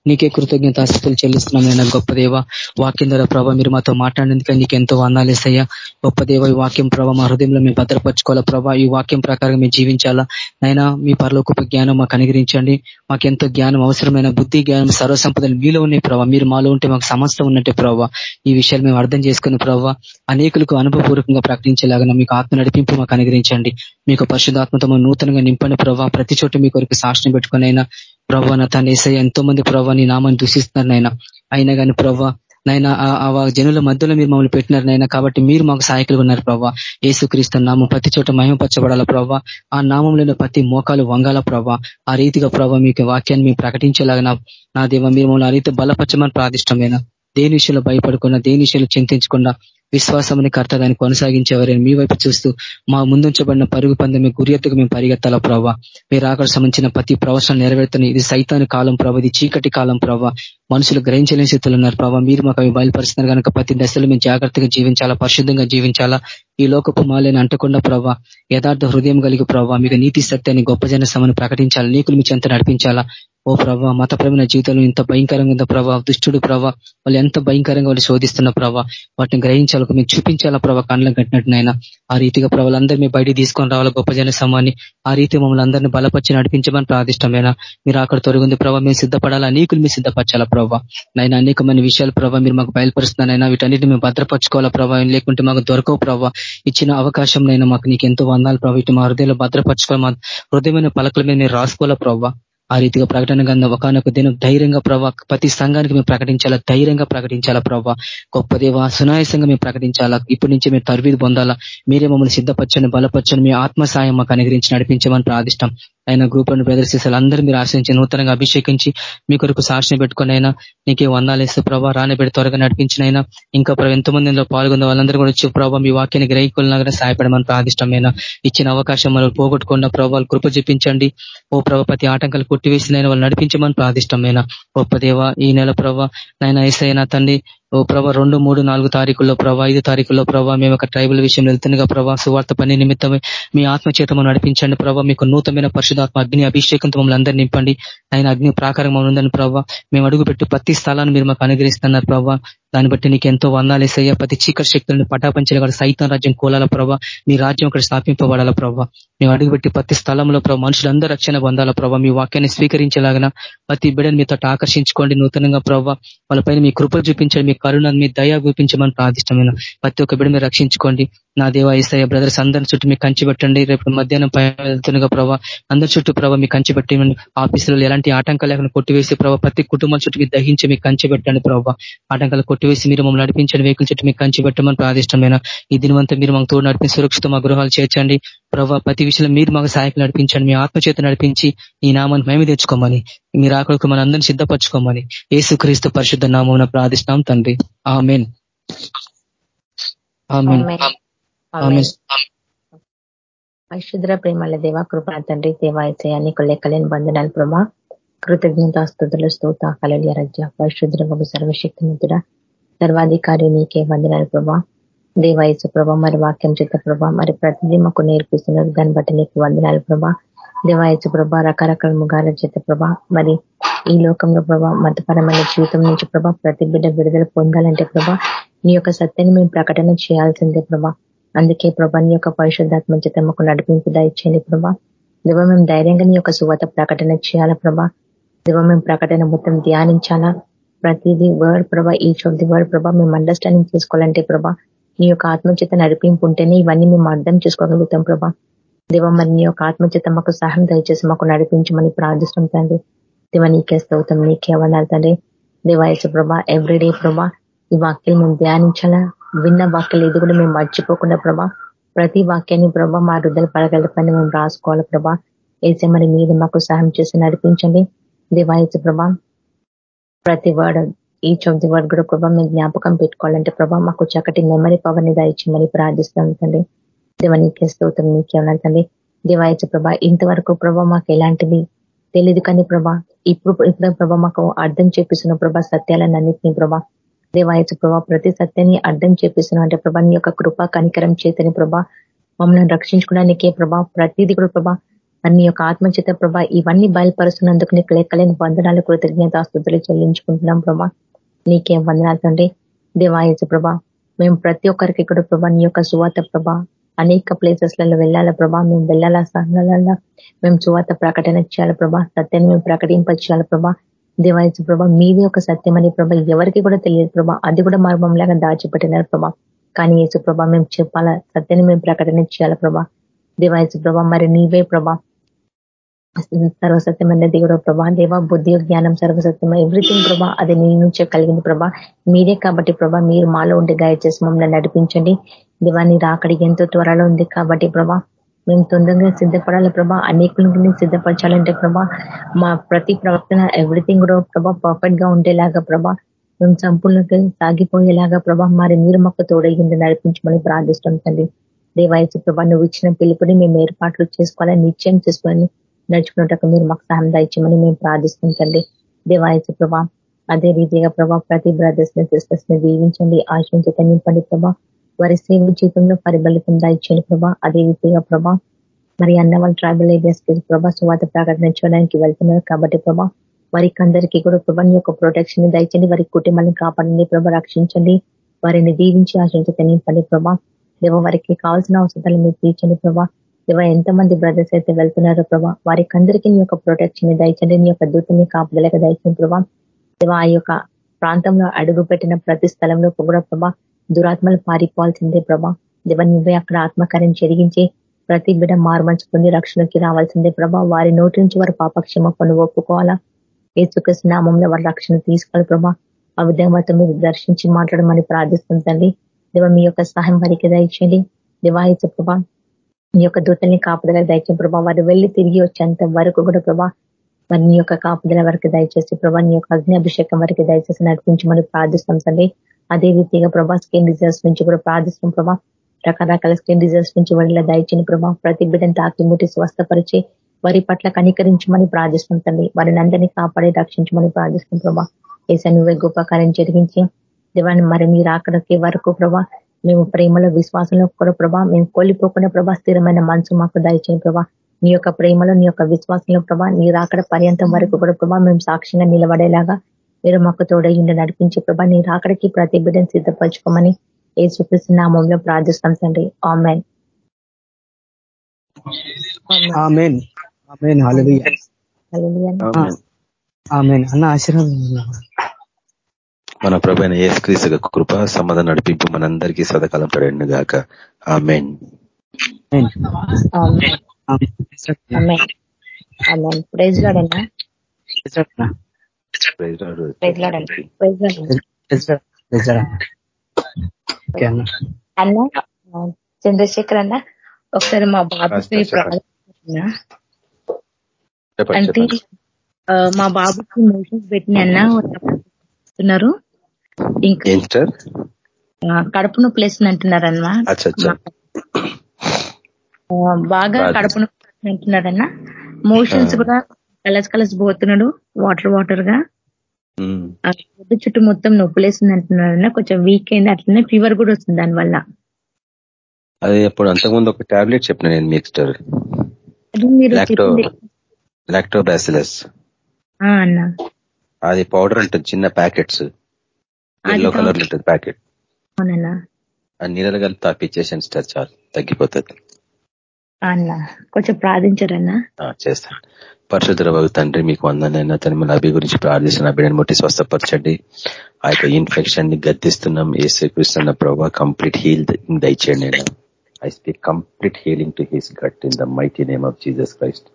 [SPEAKER 1] నీకే కృతజ్ఞత ఆస్తులు చెల్లిస్తున్నాం నేను గొప్ప దేవ. వాక్యం ద్వారా ప్రభావ మీరు మాతో మాట్లాడేందుకు నీకు ఎంతో వందాలేసయ్యా గొప్ప దేవ ఈ వాక్యం ప్రభావ మా హృదయంలో మేము భద్రపరచుకోవాలా ప్రభావ ఈ వాక్యం ప్రకారం మేము జీవించాలా. నైనా మీ పరలోకపు జ్ఞానం మాకు అనుగ్రహించండి. మాకెంతో జ్ఞానం అవసరమైన బుద్ధి జ్ఞానం సర్వసంపదలు మీలో ఉన్నాయి ప్రభావ మీరు మాలో ఉంటే మాకు సమస్య ఉన్నట్టే ప్రభావ ఈ విషయాలు మేము అర్థం చేసుకుని ప్రభావ అనేకులకు అనుభవపూర్వకంగా ప్రకటించేలాగా మీకు ఆత్మ నడిపింపు మాకు అనుగ్రహించండి. మీకు పరిశుధాత్మతో నూతనంగా నింపండి ప్రభావ ప్రతి చోట మీ కొరకు సాక్షిని పెట్టుకుని అయినా ప్రభా నా తన ఏసై ఎంతో మంది ప్రభా నీ నామాన్ని దూషిస్తున్నారు నాయన. అయినా కానీ ప్రభా నైనా ఆ జనుల మధ్యలో మీరు మమ్మల్ని పెట్టినారు నాయన కాబట్టి మీరు మాకు సహాయకులు ఉన్నారు ప్రభావ ఏసుక్రీస్తు నామం ప్రతి చోట మహిమపరచబడాల ప్రభావ ఆ నామంలోని ప్రతి మోకాలు వంగాల ప్రభావ ఆ రీతిగా ప్రభావ మీకు వాక్యాన్ని మేము ప్రకటించేలాగా నా దేవ మీరు మమ్మల్ని ఆ రీతి బలపరచమని ప్రార్థిష్టమైన దేని విషయంలో భయపడకుండా దేని విషయంలో చింతించకుండా విశ్వాసమని కర్త దాన్ని కొనసాగించేవారని మీ వైపు చూస్తూ మా ముందుంచబడిన పరుగు పందెం గురియత్తుకు మేము పరిగెత్తాల ప్రభావ మీరు ఆకలి సంబంధించిన ప్రతి ప్రవచనం నెరవేరుతున్న ఇది సైతాన్ని కాలం ప్రభావ ఇది చీకటి కాలం ప్రభావ మనుషులు గ్రహించలేని స్థితిలో ఉన్నారు ప్రభావ మీరు మాకు అవి బయలుపరుస్తున్నారు కనుక ప్రతి దశలో మేము జాగ్రత్తగా జీవించాలా పరిశుద్ధంగా జీవించాలా? ఈ లోకపు మాలేని అంటకుండా ప్రభావ యథార్థ హృదయం కలిగి ప్రభావ మీకు నీతి సత్యాన్ని గొప్ప జన సమను ప్రకటించాలా నీకులు మీ చెంత నడిపించాలా? ఓ ప్రభావ మతపరమైన జీవితంలో ఇంత భయంకరంగా ఉందా ప్రభావ దుష్టుడు ప్రభా వాళ్ళు ఎంత భయంకరంగా వాళ్ళు శోధిస్తున్న ప్రభావ వాటిని గ్రహించాలి మీకు చూపించాలా ప్రభావ కళ్ళకు కట్టినట్టునైనా ఆ రీతిగా ప్రభావాలందరూ మీ బయట తీసుకొని రావాలి గొప్ప జన సమాన్ని ఆ రీతి మమ్మల్ని అందరినీ బలపరిచి నడిపించమని ప్రాదిష్టమైన మీరు అక్కడ తొలగింది ప్రభావ మేము సిద్ధపడాలా అనేకులు మీరు సిద్ధపరచాలా ప్రభావ నైనా అనేకమైన విషయాలు ప్రభావ మీరు మాకు బయలుపరుస్తున్నారైనా వీటన్నిటిని మేము భద్రపరచుకోవాలా ప్రభావం లేకుంటే మాకు దొరకవు ప్రభావ ఇచ్చిన అవకాశం నైనా మాకు నీకు ఎంతో వందాలు ప్రభావ ఇటు మా హృదయంలో భద్రపరచుకోవాలి మా హృదయమైన పలకల మీద మీరు రాసుకోవాలా ప్రభావ ఆ రీతిగా ప్రకటన గంధం ఒకనొక దినం ధైర్యంగా ప్రభావ ప్రతి సంఘానికి మేము ప్రకటించాలా? ధైర్యంగా ప్రకటించాలా ప్రభావ గొప్ప దేవ సునాయాసంగా మేము ప్రకటించాలా? ఇప్పటి నుంచి మేము తర్వీదు పొందాలా? మీరే మమ్మల్ని సిద్ధపరచని బలపరచని మీ ఆత్మ సాయం మాకు అనుగ్రహించి నడిపించమని ప్రాదిష్టం ఆయన గ్రూప్లను ప్రదర్శిస్తారు. అందరూ మీరు ఆశ్రయించి నూతనంగా అభిషేకించి మీ కొరకు సాక్షిని పెట్టుకుని అయినా నీకే వందాలేస్తే ప్రభావ రానబెడి త్వరగా నడిపించినైనా ఇంకా ప్రభావ ఎంతమందిలో పాల్గొన్న వాళ్ళందరూ కూడా వచ్చి ప్రభావ మీ వాక్యాన్ని గ్రహికులనగా సహాయపడమని ప్రాదిష్టమైన ఇచ్చిన అవకాశం మనం పోగొట్టుకున్న ప్రభావాలు కృప చూపించండి. ఓ ప్రభావ ప్రతి ఆటంకాలు కొట్టివేసిన వాళ్ళు నడిపించమని ప్రాదిష్టమైన. గొప్ప దేవ ఈ నెల ప్రభావ నాయన ఏసైనా తండ్రి ఓ ప్రభా రెండు మూడు నాలుగు తారీఖుల్లో ప్రభా ఐదు తారీఖుల్లో ప్రభా మేము ఒక ట్రైబల్ విషయం వెళ్తుండగా ప్రభా సువార్త పని నిమిత్తమే మీ ఆత్మచేతము నడిపించండి ప్రభావ మీకు నూతనమైన పరిశుధాత్మ అగ్ని అభిషేకంతో మమ్మల్ని అందరినీ నింపండి. ఆయన అగ్ని ప్రాకారం ఉందని ప్రభావ మేము అడుగుపెట్టి ప్రతి స్థలాన్ని మీరు మాకు అనుగ్రహిస్తున్నారు ప్రభావ దాన్ని బట్టి నీకు ఎంతో వందాలు వందాలేసయ్యా ప్రతి చీకటి శక్తులను పటాపంచగల సైతం రాజ్యం కోలాల ప్రభావ మీ రాజ్యం అక్కడ స్థాపింపబడాల ప్రభావ మేము అడుగుపెట్టి ప్రతి స్థలంలో ప్రభావ మనుషులందరూ రక్షణ పొందాల ప్రభావ మీ వాక్యాన్ని స్వీకరించేలాగా ప్రతి బిడ్డను మీతో ఆకర్షించుకోండి నూతనంగా ప్రభావ వాళ్ళపైన మీ కృప చూపించండి మీ కరుణ మీ దయ చూపించమని ప్రార్థిష్టమైన ప్రతి ఒక్క బిడ్డ మీరు రక్షించుకోండి. నా దేవ ఈసయ బ్రదర్స్ అందరి చుట్టూ మీకు కంచి పెట్టండి. రేపు మధ్యాహ్నం వెళ్తుండగా ప్రభావ అందరి చుట్టూ ప్రభావ మీకు కంచి పెట్టి ఆఫీసులో ఎలాంటి ఆటంకాలు లేకుండా కొట్టివేసి ప్రభావ ప్రతి కుటుంబం చుట్టూ మీకు దహించి మీకు కంచి పెట్టండి ప్రభావ ఆటంకాలు కొట్టివేసి మీరు మమ్మల్ని నడిపించండి. వెహికల్ చుట్టూ మీకు కంచి పెట్టమని ప్రాదిష్టమైన ఈ దినవంతా మీరు మాకు తోడు నడిపి సురక్షిత మా గృహాలు చేర్చండి. ప్రభావ ప్రతి విషయంలో మీరు మాకు సహాయకులు నడిపించండి. మీ ఆత్మచేత నడిపించి ఈ నామాన్ని మేము తెచ్చుకోమని మీరు ఆకలికి మన అందరినీ సిద్ధపరచుకోమని ఏసుక్రీస్తు పరిశుద్ధ నామం ప్రార్థిస్తున్నాం తండ్రి. ఆమెన్.
[SPEAKER 2] పరిశుద్ర ప్రేమల దేవ కృపణ తండ్రి దేవాయచయ నీకు లెక్కలేని బంధనాలు ప్రభా. కృతజ్ఞత స్థుతులు స్తోత కలలియ రజ్య పరిశుద్ర బాబు సర్వశక్తిమంతుడ. సర్వాధికారి నీకే వందనాలు ప్రభా. దేవాయచ ప్రభా మరి వాక్యం చేత ప్రభా మరి ప్రతిదీ మాకు నేర్పిస్తున్నారు దాన్ని బట్టి నీకు వందనాలు ప్రభా. దేవాయచ ప్రభా రకరకాల ముగాల చేత ప్రభా మరి ఈ లోకంలో ప్రభా మతపరమైన జీవితం నుంచి ప్రభా ప్రతి బిడ్డ విడుదల పొందాలంటే ప్రభా నీ యొక్క సత్యాన్ని మేము ప్రకటన చేయాల్సిందే ప్రభా. అందుకే ప్రభా నీ యొక్క పరిశుద్ధాత్మ చేత మాకు నడిపింపు దయచేయండి ప్రభా. దివ మేము ధైర్యంగా నీ యొక్క సువత ప్రకటన చేయాలా ప్రభా? దివ మేము ప్రకటన మొత్తం ధ్యానించాలా? ప్రతిదీ వర్డ్ ప్రభా ఈచ్ ఆఫ్ ది వర్డ్ ప్రభా మేము అండర్స్టాండింగ్ చేసుకోవాలంటే ప్రభా నీ యొక్క ఆత్మచేత నడిపింపు ఉంటేనే ఇవన్నీ మేము అర్థం చేసుకోగలుగుతాం ప్రభా. దివ మరి నీ యొక్క ఆత్మచేత మాకు సహాయం దయచేసి మాకు నడిపించమని ప్రార్థిస్తాం తండ్రి. దివ నీకే స్తవుతాం నీకే అవనాలు తండ్రి. దివాయసు ప్రభా ఎవ్రీడే ప్రభా ఈ వాక్యం మేము ధ్యానించాలా? విన్న వాక్యాలు ఇది కూడా మేము మర్చిపోకుండా ప్రభా ప్రతి వాక్యాన్ని ప్రభా మా హృదయ పడగల పని మేము రాసుకోవాలి ప్రభా. ఏసే మరి మీరు మాకు సహాయం చేసి నడిపించండి. దివాయసు ప్రభా ప్రతి word each of the word కూడా ప్రభా మేము జ్ఞాపకం పెట్టుకోవాలంటే ప్రభా మాకు చక్కటి మెమరీ పవర్ని దాయిచ్చమని ప్రార్థిస్తాం తండ్రి. దేవ నీకే స్తోత్రం నీకే తండ్రి. ప్రభా ఇంతవరకు ప్రభా మాకు ఎలాంటిది తెలియదు కానీ ప్రభా ఇప్పుడు ఇప్పుడు ప్రభా మాకు అర్థం చేపిస్తున్న ప్రభా సత్యాలను అన్నింటినీ ప్రభా దేవాయచ ప్రభా ప్రతి సత్యాన్ని అర్థం చేపిస్తున్నావు అంటే ప్రభా నీ యొక్క కృప కనికరం చేతని ప్రభా మమ్మల్ని రక్షించుకోవడానికే ప్రభా ప్రతిది కూడా ప్రభా అన్ని యొక్క ఆత్మచేత ప్రభా ఇవన్నీ బయలుపరుస్తున్నందుకు నీకు లెక్కలేని వందనాలు కృతజ్ఞత స్థుతులు చెల్లించుకుంటున్నాం ప్రభా. నీకేం వందనాలు తండ్రి. దేవాయచ ప్రభా మేము ప్రతి ఒక్కరికి ఇక్కడ ప్రభా నీ యొక్క సువాత ప్రభా అనేక ప్లేసెస్లలో వెళ్ళాల ప్రభా మేము వెళ్ళాలా సంఘాలలో మేము సువాత ప్రకటన చేయాలి ప్రభా సత్యాన్ని మేము ప్రకటింపచేయాలి ప్రభా దేవాయచ ప్రభా మీది ఒక సత్యం అనే ప్రభా ఎవరికి కూడా తెలియదు ప్రభా. అది కూడా మార్గంలాగా దాచిపెట్టినారు ప్రభా. కానీ యేసు ప్రభా మేము చెప్పాలా సత్యాన్ని మేము ప్రకటన చేయాలి ప్రభా? దేవాయచ ప్రభా మరి నీవే ప్రభా సర్వసత్యమైన దేవుడు ప్రభా. దేవ బుద్ధి జ్ఞానం సర్వసత్యం ఎవ్రీథింగ్ ప్రభా అది నీ నుంచే కలిగింది ప్రభా. మీరే కాబట్టి ప్రభా మీరు మాలో ఉండి గైడ్ చేసి మమ్మల్ని నడిపించండి. దేవాన్ని రాకడి ఎంతో త్వరలో ఉంది కాబట్టి ప్రభా మేము తొందరగా సిద్ధపడాలి ప్రభా. అనేకులని సిద్ధపరచాలంటే ప్రభా మా ప్రతి ప్రవర్తన ఎవ్రీథింగ్ కూడా ప్రభా పర్ఫెక్ట్గా ఉండేలాగా ప్రభా మేము సంపూర్ణంగా సాగిపోయేలాగా ప్రభా మరి మీరు మాకు తోడగింది నడిపించమని ప్రార్థిస్తాం తండ్రి. దేవాయసు ప్రభా నువ్వు ఇచ్చిన పిలుపుని మేము ఏర్పాట్లు చేసుకోవాలని నిశ్చయం చేసుకోవాలని నడుచుకున్నట్టు మీరు మాకు సహాయం దాయించమని మేము ప్రార్థిస్తాం తండ్రి. దేవాయసు ప్రభా అదే రీతిగా ప్రభా ప్రతి బ్రదర్స్ని సిస్టర్స్ని దీవించండి ఆశించి నింపండి ప్రభా. వారి సేవ జీవితంలో పరిబలితం దాయించండి ప్రభా. అదే రీతిగా ప్రభా మరి అన్న వాళ్ళ ట్రైబల్ ఏరియాస్ ప్రభా సువాత ప్రకటించడానికి వెళ్తున్నారు కాబట్టి ప్రభా వారికి అందరికీ కూడా ప్రభా యొక్క ప్రొటెక్షన్ దయచండి వారి కుటుంబాన్ని కాపాడండి ప్రభా రక్షించండి వారిని దీవించి ఆశించి ప్రభా. దేవ వారికి కావాల్సిన అవసరాలు మీరు తీర్చండి ప్రభా. దేవ ఎంతమంది బ్రదర్స్ అయితే వెళ్తున్నారో ప్రభా వారికి అందరికీ నీ యొక్క ప్రొటెక్షన్ దయచండి నీ యొక్క దూతని కాపుదలేక దయచండి ప్రభా. దేవ ఆ యొక్క ప్రాంతంలో అడుగు పెట్టిన ప్రతి స్థలంలో కూడా ప్రభా దురాత్మలు పారిపోవాల్సిందే ప్రభా. దేవ నువ్వే అక్కడ ఆత్మకార్యం జరిగించి ప్రతి బిడ మార్మర్చుకుని రక్షణకి రావాల్సిందే ప్రభా. వారి నోటి నుంచి వారి పాపక్షేమ పనులు ఒప్పుకోవాలా? ఏసుకృష్ణ నామంలో వారి రక్షణ తీసుకోవాలి ప్రభా. ఆ విధంగా మీరు దర్శించి మాట్లాడమని ప్రార్థిస్తుందండి దేవ మీ యొక్క సహాయం వారికి దయచేయండి. దివాయిత ప్రభా మీ యొక్క దూతల్ని కాపుదల దయచేయం ప్రభా. వారు వెళ్ళి తిరిగి వచ్చేంత వరకు కూడా ప్రభా మరి నీ యొక్క కాపుదల వరకు దయచేసి ప్రభా నీ యొక్క అగ్ని అభిషేకం వరకు దయచేసి నడిపించమని ప్రార్థిస్తాం తండ్రి అదే రీతిగా ప్రభా స్కిన్ రిజర్వ్స్ నుంచి కూడా ప్రార్థిస్తాం ప్రభా. రకరకాల స్కిన్ డిజర్స్ నుంచి వాళ్ళ దయచిన ప్రభా ప్రతి బిడ్డను తాకి ముట్టి స్వస్థపరిచి వారి పట్ల కనికరించమని ప్రార్థిస్తాం తండ్రి వారిని అందరినీ కాపాడి రక్షించమని ప్రార్థిస్తాం ప్రభా. ఏసా నువ్వే గొప్ప కార్యం జరిగించి దివాన్ని మరి మీరు అక్కడికి వరకు ప్రభా మేము ప్రేమలో విశ్వాసంలో కూడా ప్రభా మేము కోల్పోకుండా ప్రభా స్థిరమైన మనసు మాకు దయచేయండి ప్రభా. నీ యొక్క ప్రేమలో నీ యొక్క విశ్వాసంలో ప్రభా నీ రాకడ పర్యంతం వరకు కూడా ప్రభా మేము సాక్షిగా నిలబడేలాగా మీరు మాకు తోడయ్యిండి నడిపించి ప్రభా నీ రాకడికి ప్రతి బిడ్డను సిద్ధపరచుకోమని ఏ చూపిస్తు నామంలో ప్రార్థిస్తాం తండ్రి. ఆమెన్.
[SPEAKER 4] మన ప్రభైన ఏ స్క్రీసు కృప సమాధానం నడిపింపు మనందరికీ సదాకాలం పడండి గాక. ఆ మెయిన్
[SPEAKER 2] ప్రైజ్ ప్రైజ్ అన్న చంద్రశేఖర్ అన్న ఒకసారి మా బాబుకి అంటే మా బాబుకి మోషన్స్ పెట్టిన అన్న ఇంకా కడుపు నొప్పి లేస్తుంది అంటున్నారు అన్న. బాగా కడుపు నొప్పి అంటున్నాడన్న మోషన్స్ కూడా కలసి కలసి పోతున్నాడు. వాటర్ వాటర్గా. చుట్టూ మొత్తం నొప్పులేసింది అంటున్నారన్న కొంచెం వీక్ అయింది అట్లనే ఫీవర్ కూడా వస్తుంది దానివల్ల
[SPEAKER 4] అది అప్పుడు అంతకుముందు ఒక టాబ్లెట్ చెప్పిన నేను మిక్స్టర్. లాక్టోబాసిలస్
[SPEAKER 2] అన్న.
[SPEAKER 4] అది పౌడర్ ఉంటుంది చిన్న ప్యాకెట్స్. ఎల్లో కలర్ ఉంటుంది ప్యాకెట్.
[SPEAKER 2] అవునన్నా.
[SPEAKER 4] నీళ్ళ కలిపి తాపిచ్చేసాను సార్ చాలు. తగ్గిపోతుంది.
[SPEAKER 2] అన్న. కొంచెం ప్రార్థించారన్నా.
[SPEAKER 4] చేస్తాను పరిశుద్ధ తండ్రి మీకు వందనైనా తన మన అభి గురించి ప్రార్థిస్తున్న అభిని ముట్టి స్వస్థపరచండి. ఆ యొక్క ఇన్ఫెక్షన్ని గద్దిస్తున్నాం. ఏ స్వీకరిస్తున్న ప్రభావ కంప్లీట్ హీల్ దయచేయండి I speak complete healing to his gut in the mighty name of Jesus Christ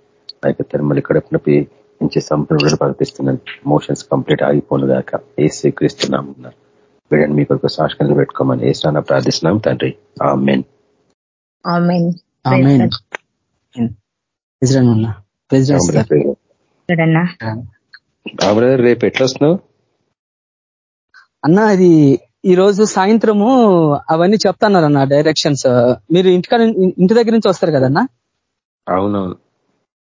[SPEAKER 4] ఆ యొక్క తిరుమల కడుపు నొప్పి నుంచి సంపూర్ణ ప్రకటిస్తున్నాను మోషన్స్ కంప్లీట్ ఆగిపోను గాక. ఏ స్వీకరిస్తున్నాం వీడని మీ కొరకు సాక్షికంగా పెట్టుకోమని ఏ స్నాన ప్రార్థిస్తున్నాం తండ్రి. ఆ రేపు ఎట్లా వస్తున్నావు
[SPEAKER 1] అన్న అది ఈ రోజు సాయంత్రము అవన్నీ చెప్తాన్నారన్న డైరెక్షన్స్ మీరు ఇంటికాడ ఇంటి దగ్గర నుంచి వస్తారు కదన్నా?
[SPEAKER 4] అవునవును.